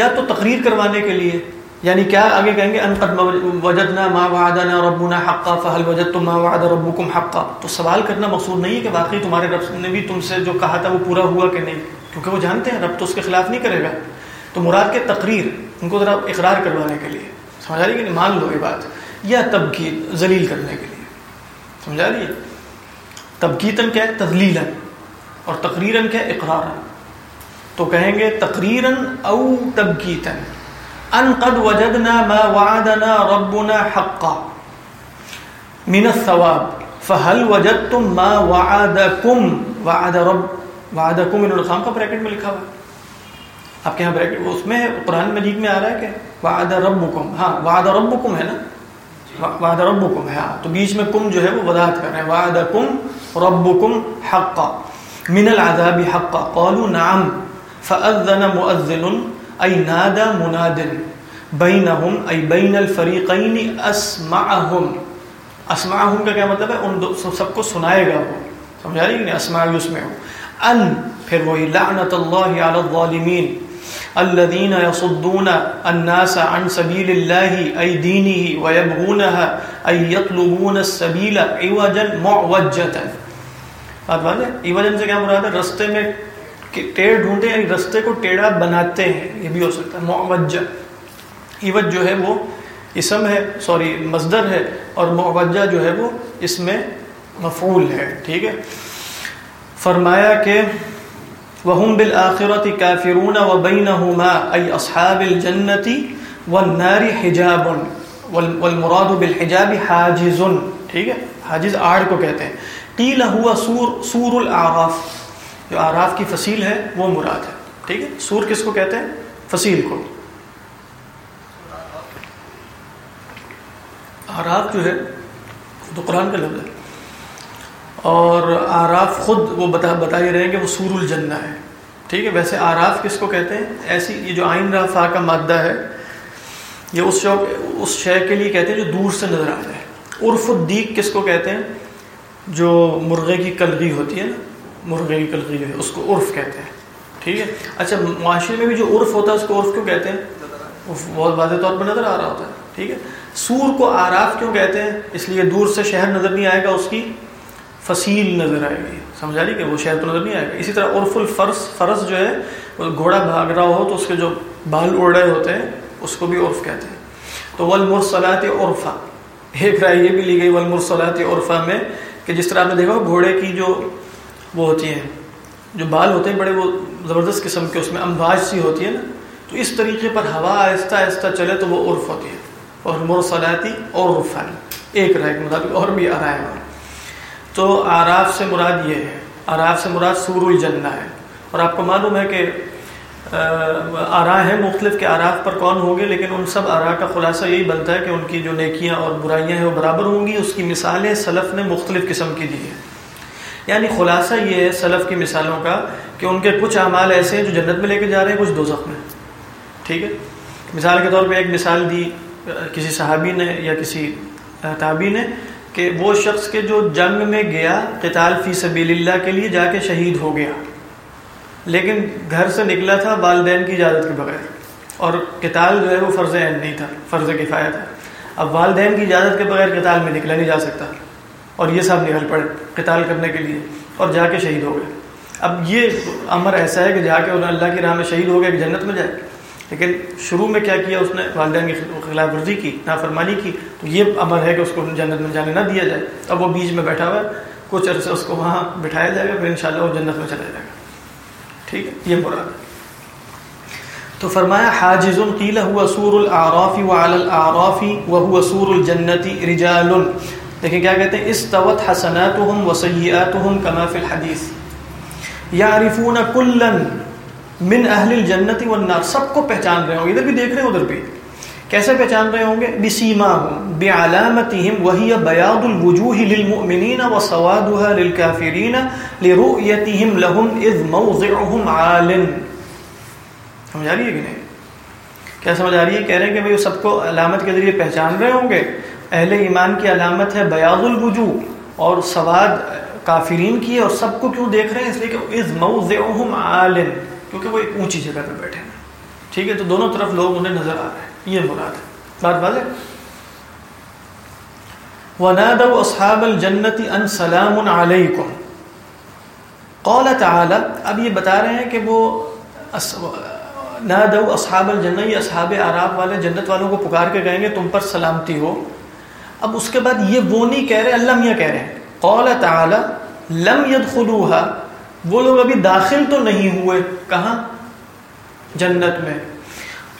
یا تو تقریر کروانے کے لیے یعنی کیا آگے کہیں گے؟ ان قد وجدنا ما وعدنا ربنا حقا، فهل وجدتم ما وعد ربكم حقا؟ تو سوال کرنا مقصود نہیں ہے کہ واقعی تمہارے رب نے بھی تم سے جو کہا تھا وہ پورا ہوا کہ نہیں؟ کیونکہ وہ جانتے ہیں، رب تو اس کے خلاف نہیں کرے گا۔ تو مراد کے تقریر، ان کو ذرا اقرار کروانے کے لیے۔ سمجھا رہی کہ نہیں؟ مان لو یہ بات۔ یا تبکیت، ذلیل کرنے کے لیے۔ سمجھا رہی ہے؟ تبکیتن کیا ہے؟ تذلیلا۔ اور تقریرن کیا ہے؟ اقرارا۔ تو کہیں گے تقریرن او تبکیتن ان قد وجدنا ما وعدنا ربنا حقا. من الثواب. فهل وجدتم ما وعدكم؟ وعد رب، وعدكم من الخام کا بریکٹ میں لکھا ہوا آپ کے یہاں بریکٹ اس میں قرآن مجید میں آ رہا ہے کہ وعد ربکم. ہاں وعد ربکم ہے نا؟ وعد ربکم ہے ہاں. تو بیچ میں کم جو ہے وہ وضاحت کر رہے ہیں. وعدکم ربکم حقا. من العذاب حقا. قالوا نعم. فأذن مؤذن ای نادا منادن بینہم ای بین الفریقین اسمعہم اسمعہم کا کیا مطلب ہے؟ ان سب کو سنائے گا وہ۔ سمجھا رہی نہیں اسمع یسمعو ان، پھر وہی لعنت اللہ علی الظالمین الذين يصدون الناس عن سبيل الله اي دينه ويبغونها اي يطلبون السبيل عوجا معوجا۔ بات بات ہے؟ ایوجن سے کیا مراد ہے؟ رستے میں کہ ٹیڑھ ڈھونڈتے ہیں یعنی رستے کو ٹیڑھا بناتے ہیں، یہ بھی ہو سکتا ہے معوجہ ایوج جو ہے وہ اسم ہے، سوری، مصدر ہے اور معوجہ جو ہے وہ اس میں مفعول ہے، ٹھیک ہے۔ فرمایا کہ وهم بالآخرة كافرون وبينهما أي أصحاب الجنة والنار حجاب والمراد بالحجاب حاجز، ٹھیک ہے۔ حاجز آڑ کو کہتے ہیں۔ قیل ہوا سور سور الاعراف جو آراف کی فصیل ہے، وہ مراد ہے۔ ٹھیک ہے؟ سور کس کو کہتے ہیں؟ فصیل کو۔ آراف جو ہے تو قرآن کا لفظ ہے۔ اور آراف خود وہ بتا بتا ہی رہے ہیں کہ وہ سور الجنہ ہے۔ ٹھیک ہے؟ ویسے آراف کس کو کہتے ہیں؟ ایسی یہ جو آئین رافا کا مادہ ہے، یہ اس شوق، اس شے کے لیے کہتے ہیں جو دور سے نظر آ جائے عرف الدیق کس کو کہتے ہیں؟ جو مرغے کی کلغی ہوتی ہے نا۔ کلغی جو ہے اس کو عرف کہتے ہیں۔ ٹھیک ہے؟ اچھا معاشرے میں بھی جو عرف ہوتا ہے اس کو عرف کیوں کہتے ہیں؟ بہت واضح طور پر نظر آ رہا ہوتا ہے۔ ٹھیک ہے؟ سور کو آراف کیوں کہتے ہیں؟ اس لیے دور سے شہر نظر نہیں آئے گا اس کی فصیل نظر آئے گی۔ سمجھا رہی کہ وہ شہر تو نظر نہیں آئے گا۔ اسی طرح عرف الفرس فرس جو ہے وہ گھوڑا بھاگ رہا ہو تو اس کے جو بال اڑ رہے ہوتے ہیں اس کو بھی عرف کہتے ہیں۔ تو ولمرسلات عرفا۔ ایک رائے یہ بھی لی گئی ولمرسلات عرفا میں کہ جس طرح آپ نے دیکھا گھوڑے کی جو وہ ہوتی ہیں۔ جو بال ہوتے ہیں، بڑے وہ زبردست قسم کے اس میں امواج سی ہوتی ہے نا۔ تو اس طریقے پر ہوا آہستہ آہستہ چلے تو وہ عرف ہوتی ہے اور مرسلاتی اور عرفان ایک رائے کے مطابق اور بھی آ رہا تو آراف سے مراد یہ ہے۔ آراف سے مراد سور الجنہ ہے۔ اور آپ کو معلوم ہے کہ آرا ہیں۔ مختلف کے آراف پر کون ہوں گے؟ لیکن ان سب آرا کا خلاصہ یہی بنتا ہے کہ ان کی جو نیکیاں اور برائیاں ہیں وہ برابر ہوں گی۔ اس کی مثالیں سلف نے مختلف قسم کی دی ہیں۔ یعنی خلاصہ یہ ہے سلف کی مثالوں کا کہ ان کے کچھ اعمال ایسے ہیں جو جنت میں لے کے جا رہے ہیں، کچھ دو میں۔ ٹھیک ہے؟ مثال کے طور پہ ایک مثال دی کسی صحابی نے یا کسی تابی نے کہ وہ شخص کے جو جنگ میں گیا قتال فی سبیل اللہ کے لیے جا کے شہید ہو گیا۔ لیکن گھر سے نکلا تھا والدین کی اجازت کے بغیر۔ اور قتال جو ہے وہ فرض عین نہیں تھا، فرض کفایہ تھا اب والدین کی اجازت کے بغیر قتال میں نکلا نہیں جا سکتا۔ اور یہ سب نکل پڑے قتال کرنے کے لیے اور جا کے شہید ہو گئے۔ اب یہ امر ایسا ہے کہ جا کے انہیں اللہ کی راہ میں شہید ہو گئے کہ جنت میں جائے۔ لیکن شروع میں کیا کیا؟ اس نے والدین کی خلاف ورزی کی، نافرمانی کی۔ تو یہ امر ہے کہ اس کو جنت میں جانے نہ دیا جائے۔ اب وہ بیچ میں بیٹھا ہوا ہے۔ کچھ عرصے اس کو وہاں بٹھایا جائے گا، پھر انشاءاللہ وہ جنت میں چلا جائے گا۔ ٹھیک ہے؟ یہ مراد ہے۔ تو فرمایا، حاجز قیل هو سور الاعراف وعلى الاعراف وهو سور الجنه رجال۔ دیکھیں کیا کہتے ہیں؟ استوت حسناتهم وسيئاتهم كما في الحديث يعرفون كلا من اهل الجنه والنار. سب کو پہچان رہے ہوں گے. ادھر بھی دیکھ رہے ہیں، ادھر بھی. کیسے پہچان رہے ہوں گے؟ بسیماهم بعلامتهم وهي بياض الوجوه للمؤمنين وسوادها للكافرين لرؤيتهم لهم اذ موضعهم عال سمجھ آ رہی ہے کہ نہیں؟ کیا سمجھ آ رہی ہے؟ کہہ رہے ہیں کہ بھائی سب کو علامت کے ذریعے پہچان رہے ہوں گے؟ اہل ایمان کی علامت ہے بیاض الوجو اور سواد کافرین کی ہے اور سب کو کیوں دیکھ رہے ہیں؟ اس لیے کہ از موضعهم عالن کیونکہ وہ ایک اونچی جگہ پہ بیٹھے ہیں۔ ٹھیک ہے، تو دونوں طرف لوگ انہیں نظر آ رہے ہیں۔ یہ مراد ہے۔ بات واضح ونادوا اصحاب الجنت ان سلام علیکم۔ قال تعالی، اب یہ بتا رہے ہیں کہ وہ نہ دو اصحاب الجنہ یہ اصحاب عراب والے جنت والوں کو پکار کے کہیں گے، تم پر سلامتی ہو۔ اب اس کے بعد یہ وہ نہیں کہہ رہے، اللہ میاں کہہ رہے ہیں۔ قول تعالی، لم يدخلوها۔ وہ لوگ ابھی داخل تو نہیں ہوئے، کہاں؟ جنت میں۔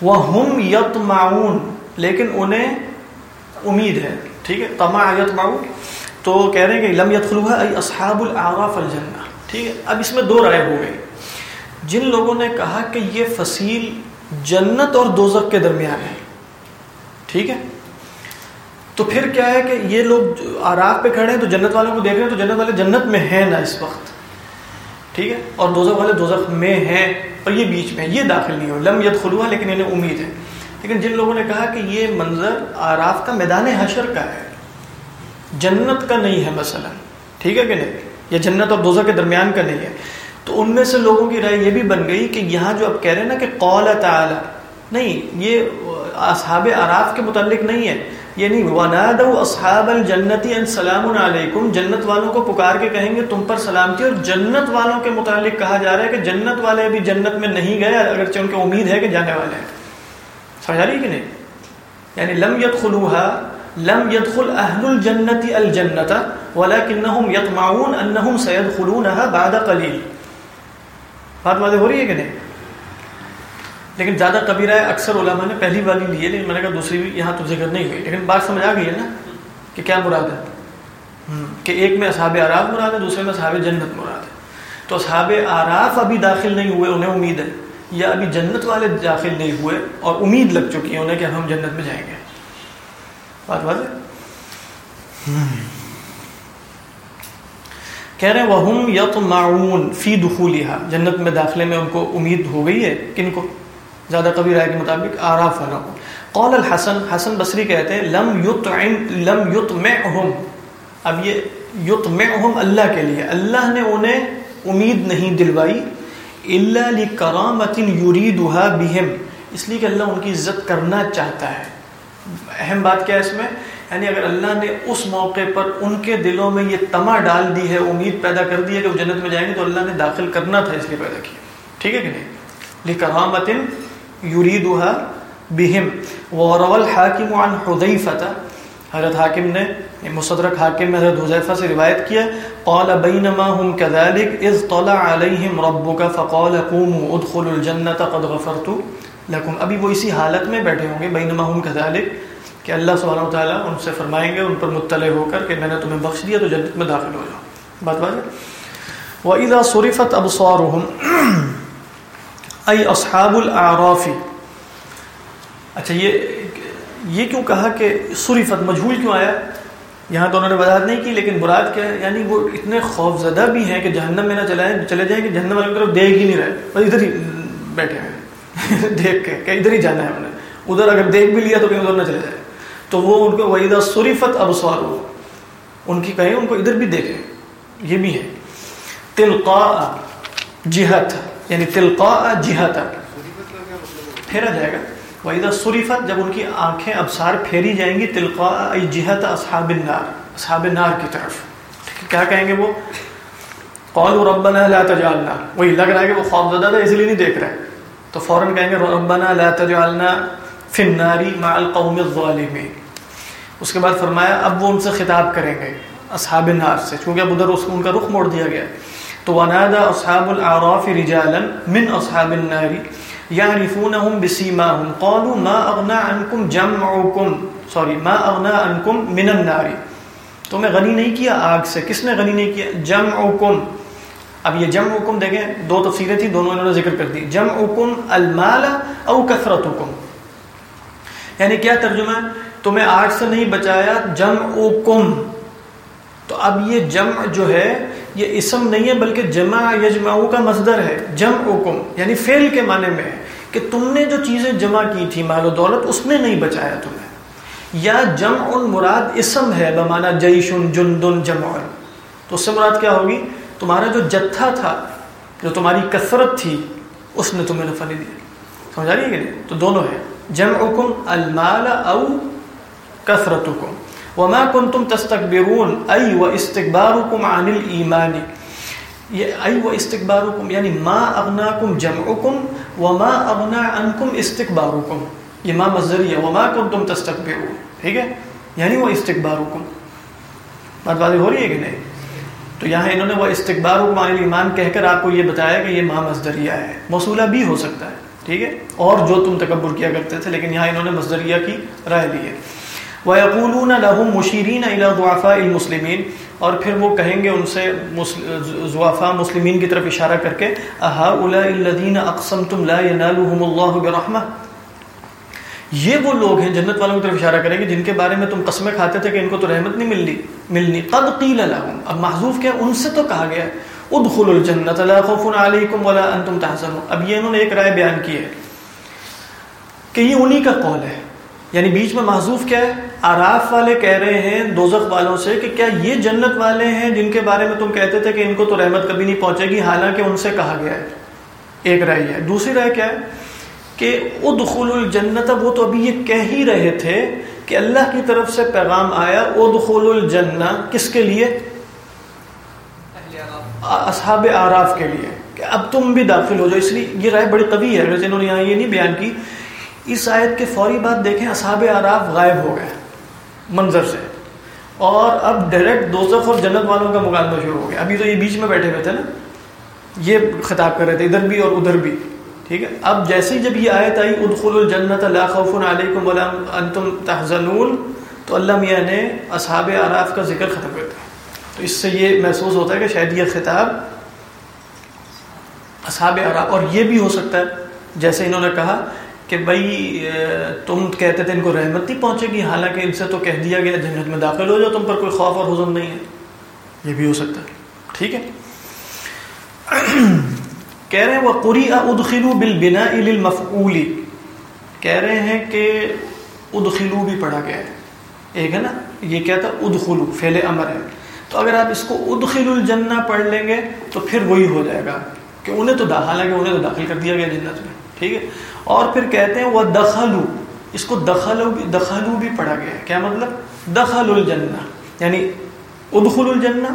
وہم یطمعون لیکن انہیں امید ہے، ٹھیک ہے؟ طمع یطمعون تو کہہ رہے ہیں کہ لم يدخلوها ای اصحاب الاعراف الجنہ۔ ٹھیک ہے؟ اب اس میں دو رائے ہو گئی۔ جن لوگوں نے کہا کہ یہ فصیل جنت اور دوزخ کے درمیان ہے۔ ٹھیک ہے؟ تو پھر کیا ہے کہ یہ لوگ آراف پہ کھڑے ہیں تو جنت والوں کو دیکھ رہے ہیں تو جنت والے جنت میں ہیں نا اس وقت۔ ٹھیک ہے؟ اور دوزخ والے دوزخ میں ہیں اور یہ بیچ میں یہ داخل نہیں ہو لم ید خلوہ لیکن انہیں امید ہے۔ لیکن جن لوگوں نے کہا کہ یہ منظر آراف کا میدان حشر کا ہے۔ جنت کا نہیں ہے مثلا۔ ٹھیک ہے کہ نہیں؟ یہ جنت اور دوزخ کے درمیان کا نہیں ہے۔ تو ان میں سے لوگوں کی رائے یہ بھی بن گئی کہ یہاں جو اب کہہ رہے ہیں نا کہ قول تعالی، نہیں، یہ اصحاب عراف کے متعلق نہیں ہے۔ یہ نہیں ونادو اصحاب الجنتی ان سلام علیکم جنت والوں کو پکار کے کہیں گے تم پر سلامتی اور جنت والوں کے متعلق کہا جا رہا ہے کہ جنت والے ابھی جنت میں نہیں گئے، اگرچہ ان کو امید ہے کہ جانے والے ہیں۔ سمجھا رہی کہ نہیں؟ یعنی لم يدخلوها، لم يدخل اهل الجنه الجنه ولكنهم يطمعون انهم سيدخلونها بعد قليل۔ بات واضح ہو رہی ہے کہ نہیں؟ لیکن زیادہ کبیرہ ہے، اکثر علماء نے پہلی والی لی ہے، لیکن میں نے کہا دوسری بھی یہاں تو ذکر نہیں ہوئی۔ لیکن بات سمجھ آ گئی ہے نا کہ کیا مراد ہے؟ کہ ایک میں اصحاب آراف مراد ہے، دوسرے میں اصحاب جنت مراد ہے۔ تو اصحاب آراف ابھی داخل نہیں ہوئے، انہیں امید ہے۔ یا ابھی جنت والے داخل نہیں ہوئے اور امید لگ چکی ہے انہیں کہ ہم جنت میں جائیں گے۔ بات واضح؟ کہہ رہے ہیں وہم یطمعون فی دخولها۔ جنت میں داخلے میں ان کو امید ہو گئی ہے، کن کو؟ زیادہ کبھی رائے کے مطابق آراف والا قول الحسن، حسن بصری کہتے ہیں، لم یطعم لم یطمعهم اب یہ یطمعهم اللہ کے لیے۔ اللہ نے انہیں امید نہیں دلوائی، الا لکرامت یریدها بهم اس لیے کہ اللہ ان کی عزت کرنا چاہتا ہے۔ اہم بات کیا ہے اس میں؟ یعنی اگر اللہ نے اس موقع پر ان کے دلوں میں یہ تما ڈال دی ہے، امید پیدا کر دی ہے کہ وہ جنت میں جائیں گے، تو اللہ نے داخل کرنا تھا، اس لیے پیدا کیا۔ ٹھیک ہے کہ نہیں؟ لکرامت یریدها بهم وروا الحاکم عن حذیفہ حضرت حاکم نے، مصدرک حاکم میں حضرت حذیفہ سے روایت کیا، قال بینما هم كذلك اذ طلع عليهم ربك فقال قوموا ادخلوا الجنه قد غفرت لكم ابھی وہ اسی حالت میں بیٹھے ہوں گے، بینما هم كذلك کہ اللہ سبحانہ وتعالی ان سے فرمائیں گے، ان پر مطلع ہو کر کہ میں نے تمہیں بخش دیا تو جنت میں داخل ہو جاؤ بات بات وَإِذَا صُرِفَتْ أَبْصَارُهُمْ *clears throat* أَيْ أَصْحَابُ الْأَعْرَافِ اچھا یہ یہ کیوں کہا کہ صرفت مجھول کیوں آیا؟ یہاں تو انہوں نے وضاحت نہیں کی، لیکن مراد کیا ہے؟ یعنی وہ اتنے خوف زدہ بھی ہیں کہ جہنم میں نہ چلائیں، چلے جائیں کہ جہنم والے کی طرف دیکھ ہی نہیں رہے۔ بس ادھر ہی بیٹھے ہیں۔ *laughs* دیکھ کے کہ ادھر ہی جانا ہے انہیں ادھر اگر دیکھ بھی لیا تو کہیں ادھر نہ چلے جائے تو وہ ان کو وحیدہ صرفت ابصار ان کی کہیں ان کو ادھر بھی دیکھیں۔ یہ بھی ہے۔ تلقاء جہت یعنی تلقاء جہت پھیرا جائے گا۔ وَإِذَا صُرِفَتْ، جب ان کی آنکھیں ابصار پھیری جائیں گی، تلقاء جہت اصحاب النار اصحاب النار کی طرف۔ کیا کہیں گے وہ؟ قالوا ربنا لا تجعلنا۔ وہی لگ رہا ہے کہ وہ خوف زدہ تھا، اس لیے نہیں دیکھ رہے۔ تو فوراً کہیں گے، ربنا لا تجعلنا فی النار مع القوم الظالمین اس کے بعد فرمایا، اب وہ ان سے خطاب کریں گے، اصحاب النار سے۔ چونکہ اب ادھر اس ان کا رخ موڑ دیا گیا۔ تو ونادى اصحاب الاعراف رجالا من اصحاب النار يعرفونهم بسيماهم. قالوا ما اغنى عنكم جمعكم؟ سوری ما اغنى عنكم من النار. تمہیں غنی نہیں کیا آگ سے. کس نے غنی نہیں کیا؟ جمعکم اب یہ جمعکم دیکھیں، دو تفسیریں تھیں، دونوں انہوں نے ذکر کر دی. جمعکم المال او کثرتکم یعنی کیا ترجمہ؟ ہے تمہیں آگ سے نہیں بچایا جمعکم تو اب یہ جمع جو ہے یہ اسم نہیں ہے بلکہ جمع یجمعو کا مصدر ہے، جمعکم یعنی فعل کے معنی میں ہے کہ تم نے جو چیزیں جمع کی تھی مال و دولت، اس نے نہیں بچایا تمہیں۔ یا جمع مراد اسم ہے بمانا جیشن، جندن جمع تو اس سے مراد کیا ہوگی؟ تمہارا جو جتھا تھا، جو تمہاری کثرت تھی، اس نے تمہیں نفع نہیں دیا۔ سمجھا رہی ہے کہ نہیں؟ تو دونوں ہے جمعکم المال او کثرتکم۔ وما کنتم تستکبرون ای و استکبارکم عن الایمان یہ ای و یعنی ما اغناکم جمعکم وما اغنا عنکم استکبارکم یہ ما مصدری ہے وما کنتم تستکبرون ٹھیک ہے؟ یعنی وہ استکبارکم بات بات ہو رہی ہے کہ نہیں؟ تو یہاں انہوں نے وہ استقبار عن ایمان کہہ کر آپ کو یہ بتایا کہ یہ ماں مزدریہ ہے۔ موصولہ بھی ہو سکتا ہے۔ ٹھیک ہے؟ اور جو تم تکبر کیا کرتے تھے، لیکن یہاں انہوں نے مزدریہ کی رائے لی ہے۔ وَيَقُولُونَ لَهُمْ مُشِيرِينَ إِلَى ضُعَفَاءِ الْمُسْلِمِينَ۔ اور پھر وہ کہیں گے ان سے ضعفاء مسلمین کی طرف اشارہ کر کے أَهَا الَّذِينَ أَقْسَمْتُمْ لَا يَنَالُهُمُ اللَّهُ بِرَحْمَةٍ۔ یہ وہ لوگ ہیں جنت والوں کی طرف اشارہ کریں گے، جن کے بارے میں تم قسمیں کھاتے تھے کہ ان کو تو رحمت نہیں ملنی ملنی۔ قد قیل لهم۔ اب محذوف کیا، ان سے تو کہا گیا ادخلوا الجنت لا خوف علیکم ولا انتم تحزنون۔ اب یہ انہوں نے ایک رائے بیان کی ہے کہ یہ انہی کا قول ہے۔ یعنی بیچ میں محذوف کیا ہے؟ آراف والے کہہ رہے ہیں، دوزخ والوں سے کہ کیا یہ جنت والے ہیں جن کے بارے میں تم کہتے تھے کہ ان کو تو رحمت کبھی نہیں پہنچے گی، حالانکہ ان سے کہا گیا ہے۔ ایک رائے ہے۔ دوسری رائے کیا ہے؟ کہ ادخل الجنت، وہ تو ابھی یہ کہہ ہی رہے تھے کہ اللہ کی طرف سے پیغام آیا ادخل الجنہ کس کے لیے؟ اصحاب آراف کے لیے۔ کہ اب تم بھی داخل ہو جاؤ۔ اس لیے یہ رائے بڑی قوی ہے۔ جنہوں نے یہاں یہ نہیں بیان کی اس آیت کے فوری بات دیکھیں اصحاب آراف غائب ہو گئے منظر سے۔ اور اب ڈائریکٹ دوزخ اور جنت والوں کا مقابلہ شروع ہو گیا۔ ابھی تو یہ بیچ میں بیٹھے ہوئے تھے نا۔ یہ خطاب کر رہے تھے، ادھر بھی اور ادھر بھی۔ ٹھیک ہے؟ اب جیسے ہی جب یہ آیت آئی ادخل الجنت لا خوف علیکم ولا انتم تحزنون، تو اللہ میاں نے اصحاب آراف کا ذکر ختم کر دیا۔ تو اس سے یہ محسوس ہوتا ہے کہ شاید یہ خطاب اصحاب آراف اور یہ بھی ہو سکتا ہے۔ جیسے انہوں نے کہا کہ بھائی تم کہتے تھے ان کو رحمت نہیں پہنچے گی، حالانکہ ان سے تو کہہ دیا گیا، جنت میں داخل ہو جاؤ، تم پر کوئی خوف اور حزن نہیں ہے۔ یہ بھی ہو سکتا ہے۔ ٹھیک ہے؟ کہہ رہے ہیں وہ قری ادخلو بالبنا للمفعولی کہہ رہے ہیں کہ ادخلو بھی پڑھا گیا ہے۔ ایک ہے نا، یہ کیا تھا؟ ادخلو فعل امر ہے۔ تو اگر آپ اس کو ادخل الجنہ پڑھ لیں گے، تو پھر وہی ہو جائے گا کہ انہیں تو حالانکہ انہیں تو داخل کر دیا گیا جنت میں۔ ٹھیک ہے؟ اور پھر کہتے ہیں وہ دخلو، اس کو دخلو بھی دخلو بھی پڑھا گیا ہے۔ کیا مطلب؟ دخل الجنہ یعنی ادخل الجنہ،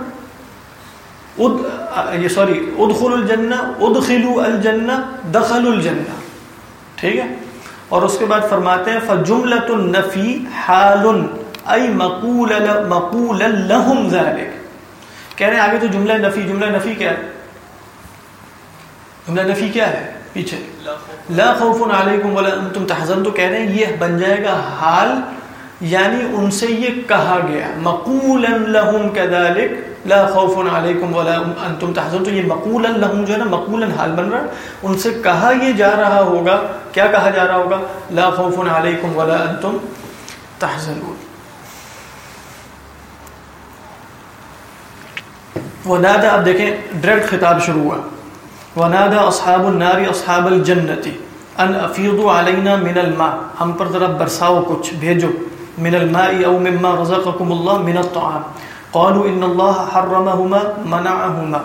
اد یہ سوری ادخل الجنہ، ادخلو الجنہ دخل الجنہ۔ ٹھیک ہے؟ اور اس کے بعد فرماتے ہیں فجملۃ النفی حال ای مقول مقول لهم ذلك کہہ رہے ہیں آگے تو جملہ نفی جملہ نفی کیا ہے؟ جملہ نفی کیا ہے؟ پیچھے۔ لا خوف۔ علیکم ولا انتم تحزن تو کہہ رہے ہیں یہ بن جائے گا حال یعنی ان سے یہ کہا گیا۔ مقولا لهم كذلك لا خوف علیکم ولا انتم تحزن تو یہ مقولا لهم جو ہے نا مقولا حال بن رہا ان سے کہا یہ جا رہا ہوگا۔ کیا کہا جا رہا ہوگا؟ لا خوف علیکم ولا انتم تحزنون۔ ونادا اب دیکھیں ڈائریکٹ خطاب شروع ہوا۔ ونادا اصحاب النار اصحاب الجنتی ان افیضوا علینا من الماء. ہم پر ذرا برساؤ کچھ، بھیجو. من الماء او مما رزقکم اللہ من الطعام. قالوا ان الله حرمهما منعهما.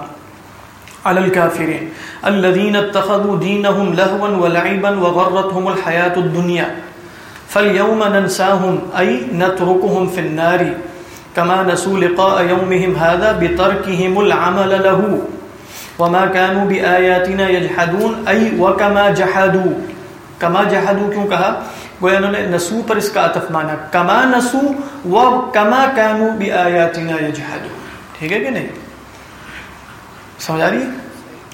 على الكافرين. الذين اتخذوا دينهم لهوا ولعبا وغرتهم الحياة الدنيا. فاليوم ننساهم، أي نتركهم في النار. كما نسوا لقاء يومهم هذا بتركهم العمل له. وما كانوا بآياتنا يجحدون، أي وكما جحدوا. کما جہادو کیوں کہا؟ گویا انہوں نے نسو پر اس کا عطف مانا۔ کما نسو و کما کانو بی آیاتنا ٹھیک ہے کہ نہیں؟ سمجھ آ رہی ہے؟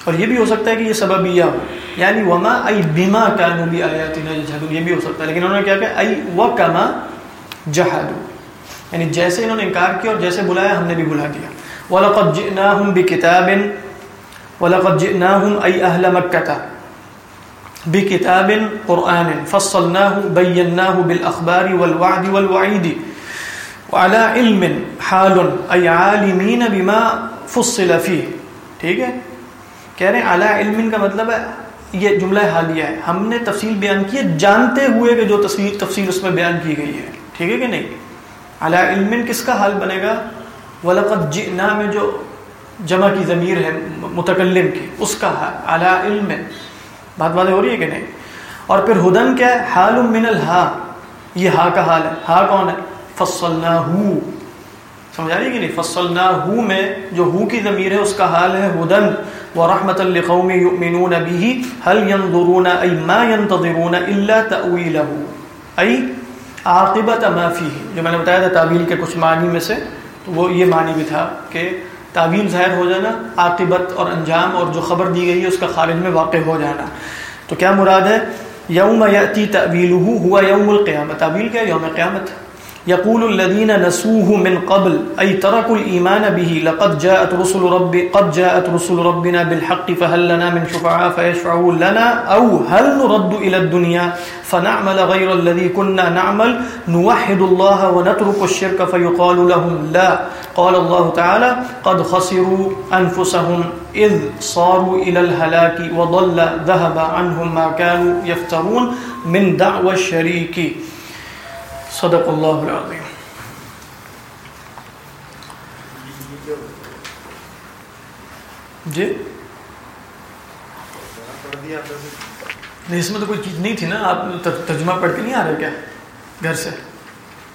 اور یہ بھی ہو سکتا ہے کہ یہ سببیہ ہو۔ یعنی وما ای بما کانو بی آیاتنا یہ بھی ہو سکتا ہے۔ لیکن انہوں نے کیا کہا ای و کما جہادو یعنی جیسے انہوں نے انکار کیا اور جیسے بلایا، ہم نے بھی بلا دیا۔ وَلَقَدْ جِئْنَاهُمْ بِكِتَابٍ وَلَقَدْ جِئْنَاهُمْ أَيْ أَهْلَ مَكَّةَ بكتاب قرآن فصلناه بيناه بالأخبار والوعد والوعيد وعلى علم حال أي عالمين بما فصل فيه. ٹھیک ہے؟ کہہ رہے ہیں اعلیٰ علم کا مطلب ہے یہ جملہ حالیہ ہے۔ ہم نے تفصیل بیان کی ہے، جانتے ہوئے کہ جو تصویر تفصیل اس میں بیان کی گئی ہے۔ ٹھیک ہے کہ نہیں؟ اعلیٰ علم کس کا حال بنے گا؟ وَلَقَدْ جِئْنَا میں جو جمع کی ضمیر ہے متکلم کی، اس کا اعلیٰ علم بات باتیں ہو رہی ہے کہ نہیں؟ اور پھر ہدن کیا ہے؟ حال من الہا یہ ہا کا حال ہے۔ ہا کون ہے؟ فصلنا ہو سمجھ آ رہی ہے کہ نہیں؟ فصلنا ہو میں جو ہو کی ضمیر ہے، اس کا حال ہے ہدن۔ ورحمت لقوم یؤمنون به، هل ينظرون ای ما ينتظرون الا تأویلہ ای عاقبت ما فیہ جو میں نے بتایا تھا تعبیل کے کچھ معنی میں سے، تو وہ یہ معنی بھی تھا کہ تعبیر ظاہر ہو جانا، عاقبت اور انجام اور جو خبر دی گئی ہے، اس کا خارج میں واقع ہو جانا۔ تو کیا مراد ہے؟ یوم یاتی تعبیلہ ہوا یوم القیامت۔ تعویل کیا یوم قیامت يقول الذين نسوه من قبل أي تركوا الإيمان به، لقد جاءت رسل رب قد جاءت رسل ربنا بالحق، فهل لنا من شفعاء فيشفعوا لنا أو هل نرد إلى الدنيا فنعمل غير الذي كنا نعمل؟ نوحد الله ونترك الشرك فيقال لهم لا. قال الله تعالى قد خسروا أنفسهم إذ صاروا إلى الهلاك وضل ذهب عنهم ما كانوا يفترون من دعوى الشريك. صدق اللہ العظیم جی نہیں اس میں تو کوئی چیز نہیں تھی نا؟ آپ ترجمہ پڑھ کے نہیں آ رہے کیا؟ گھر سے؟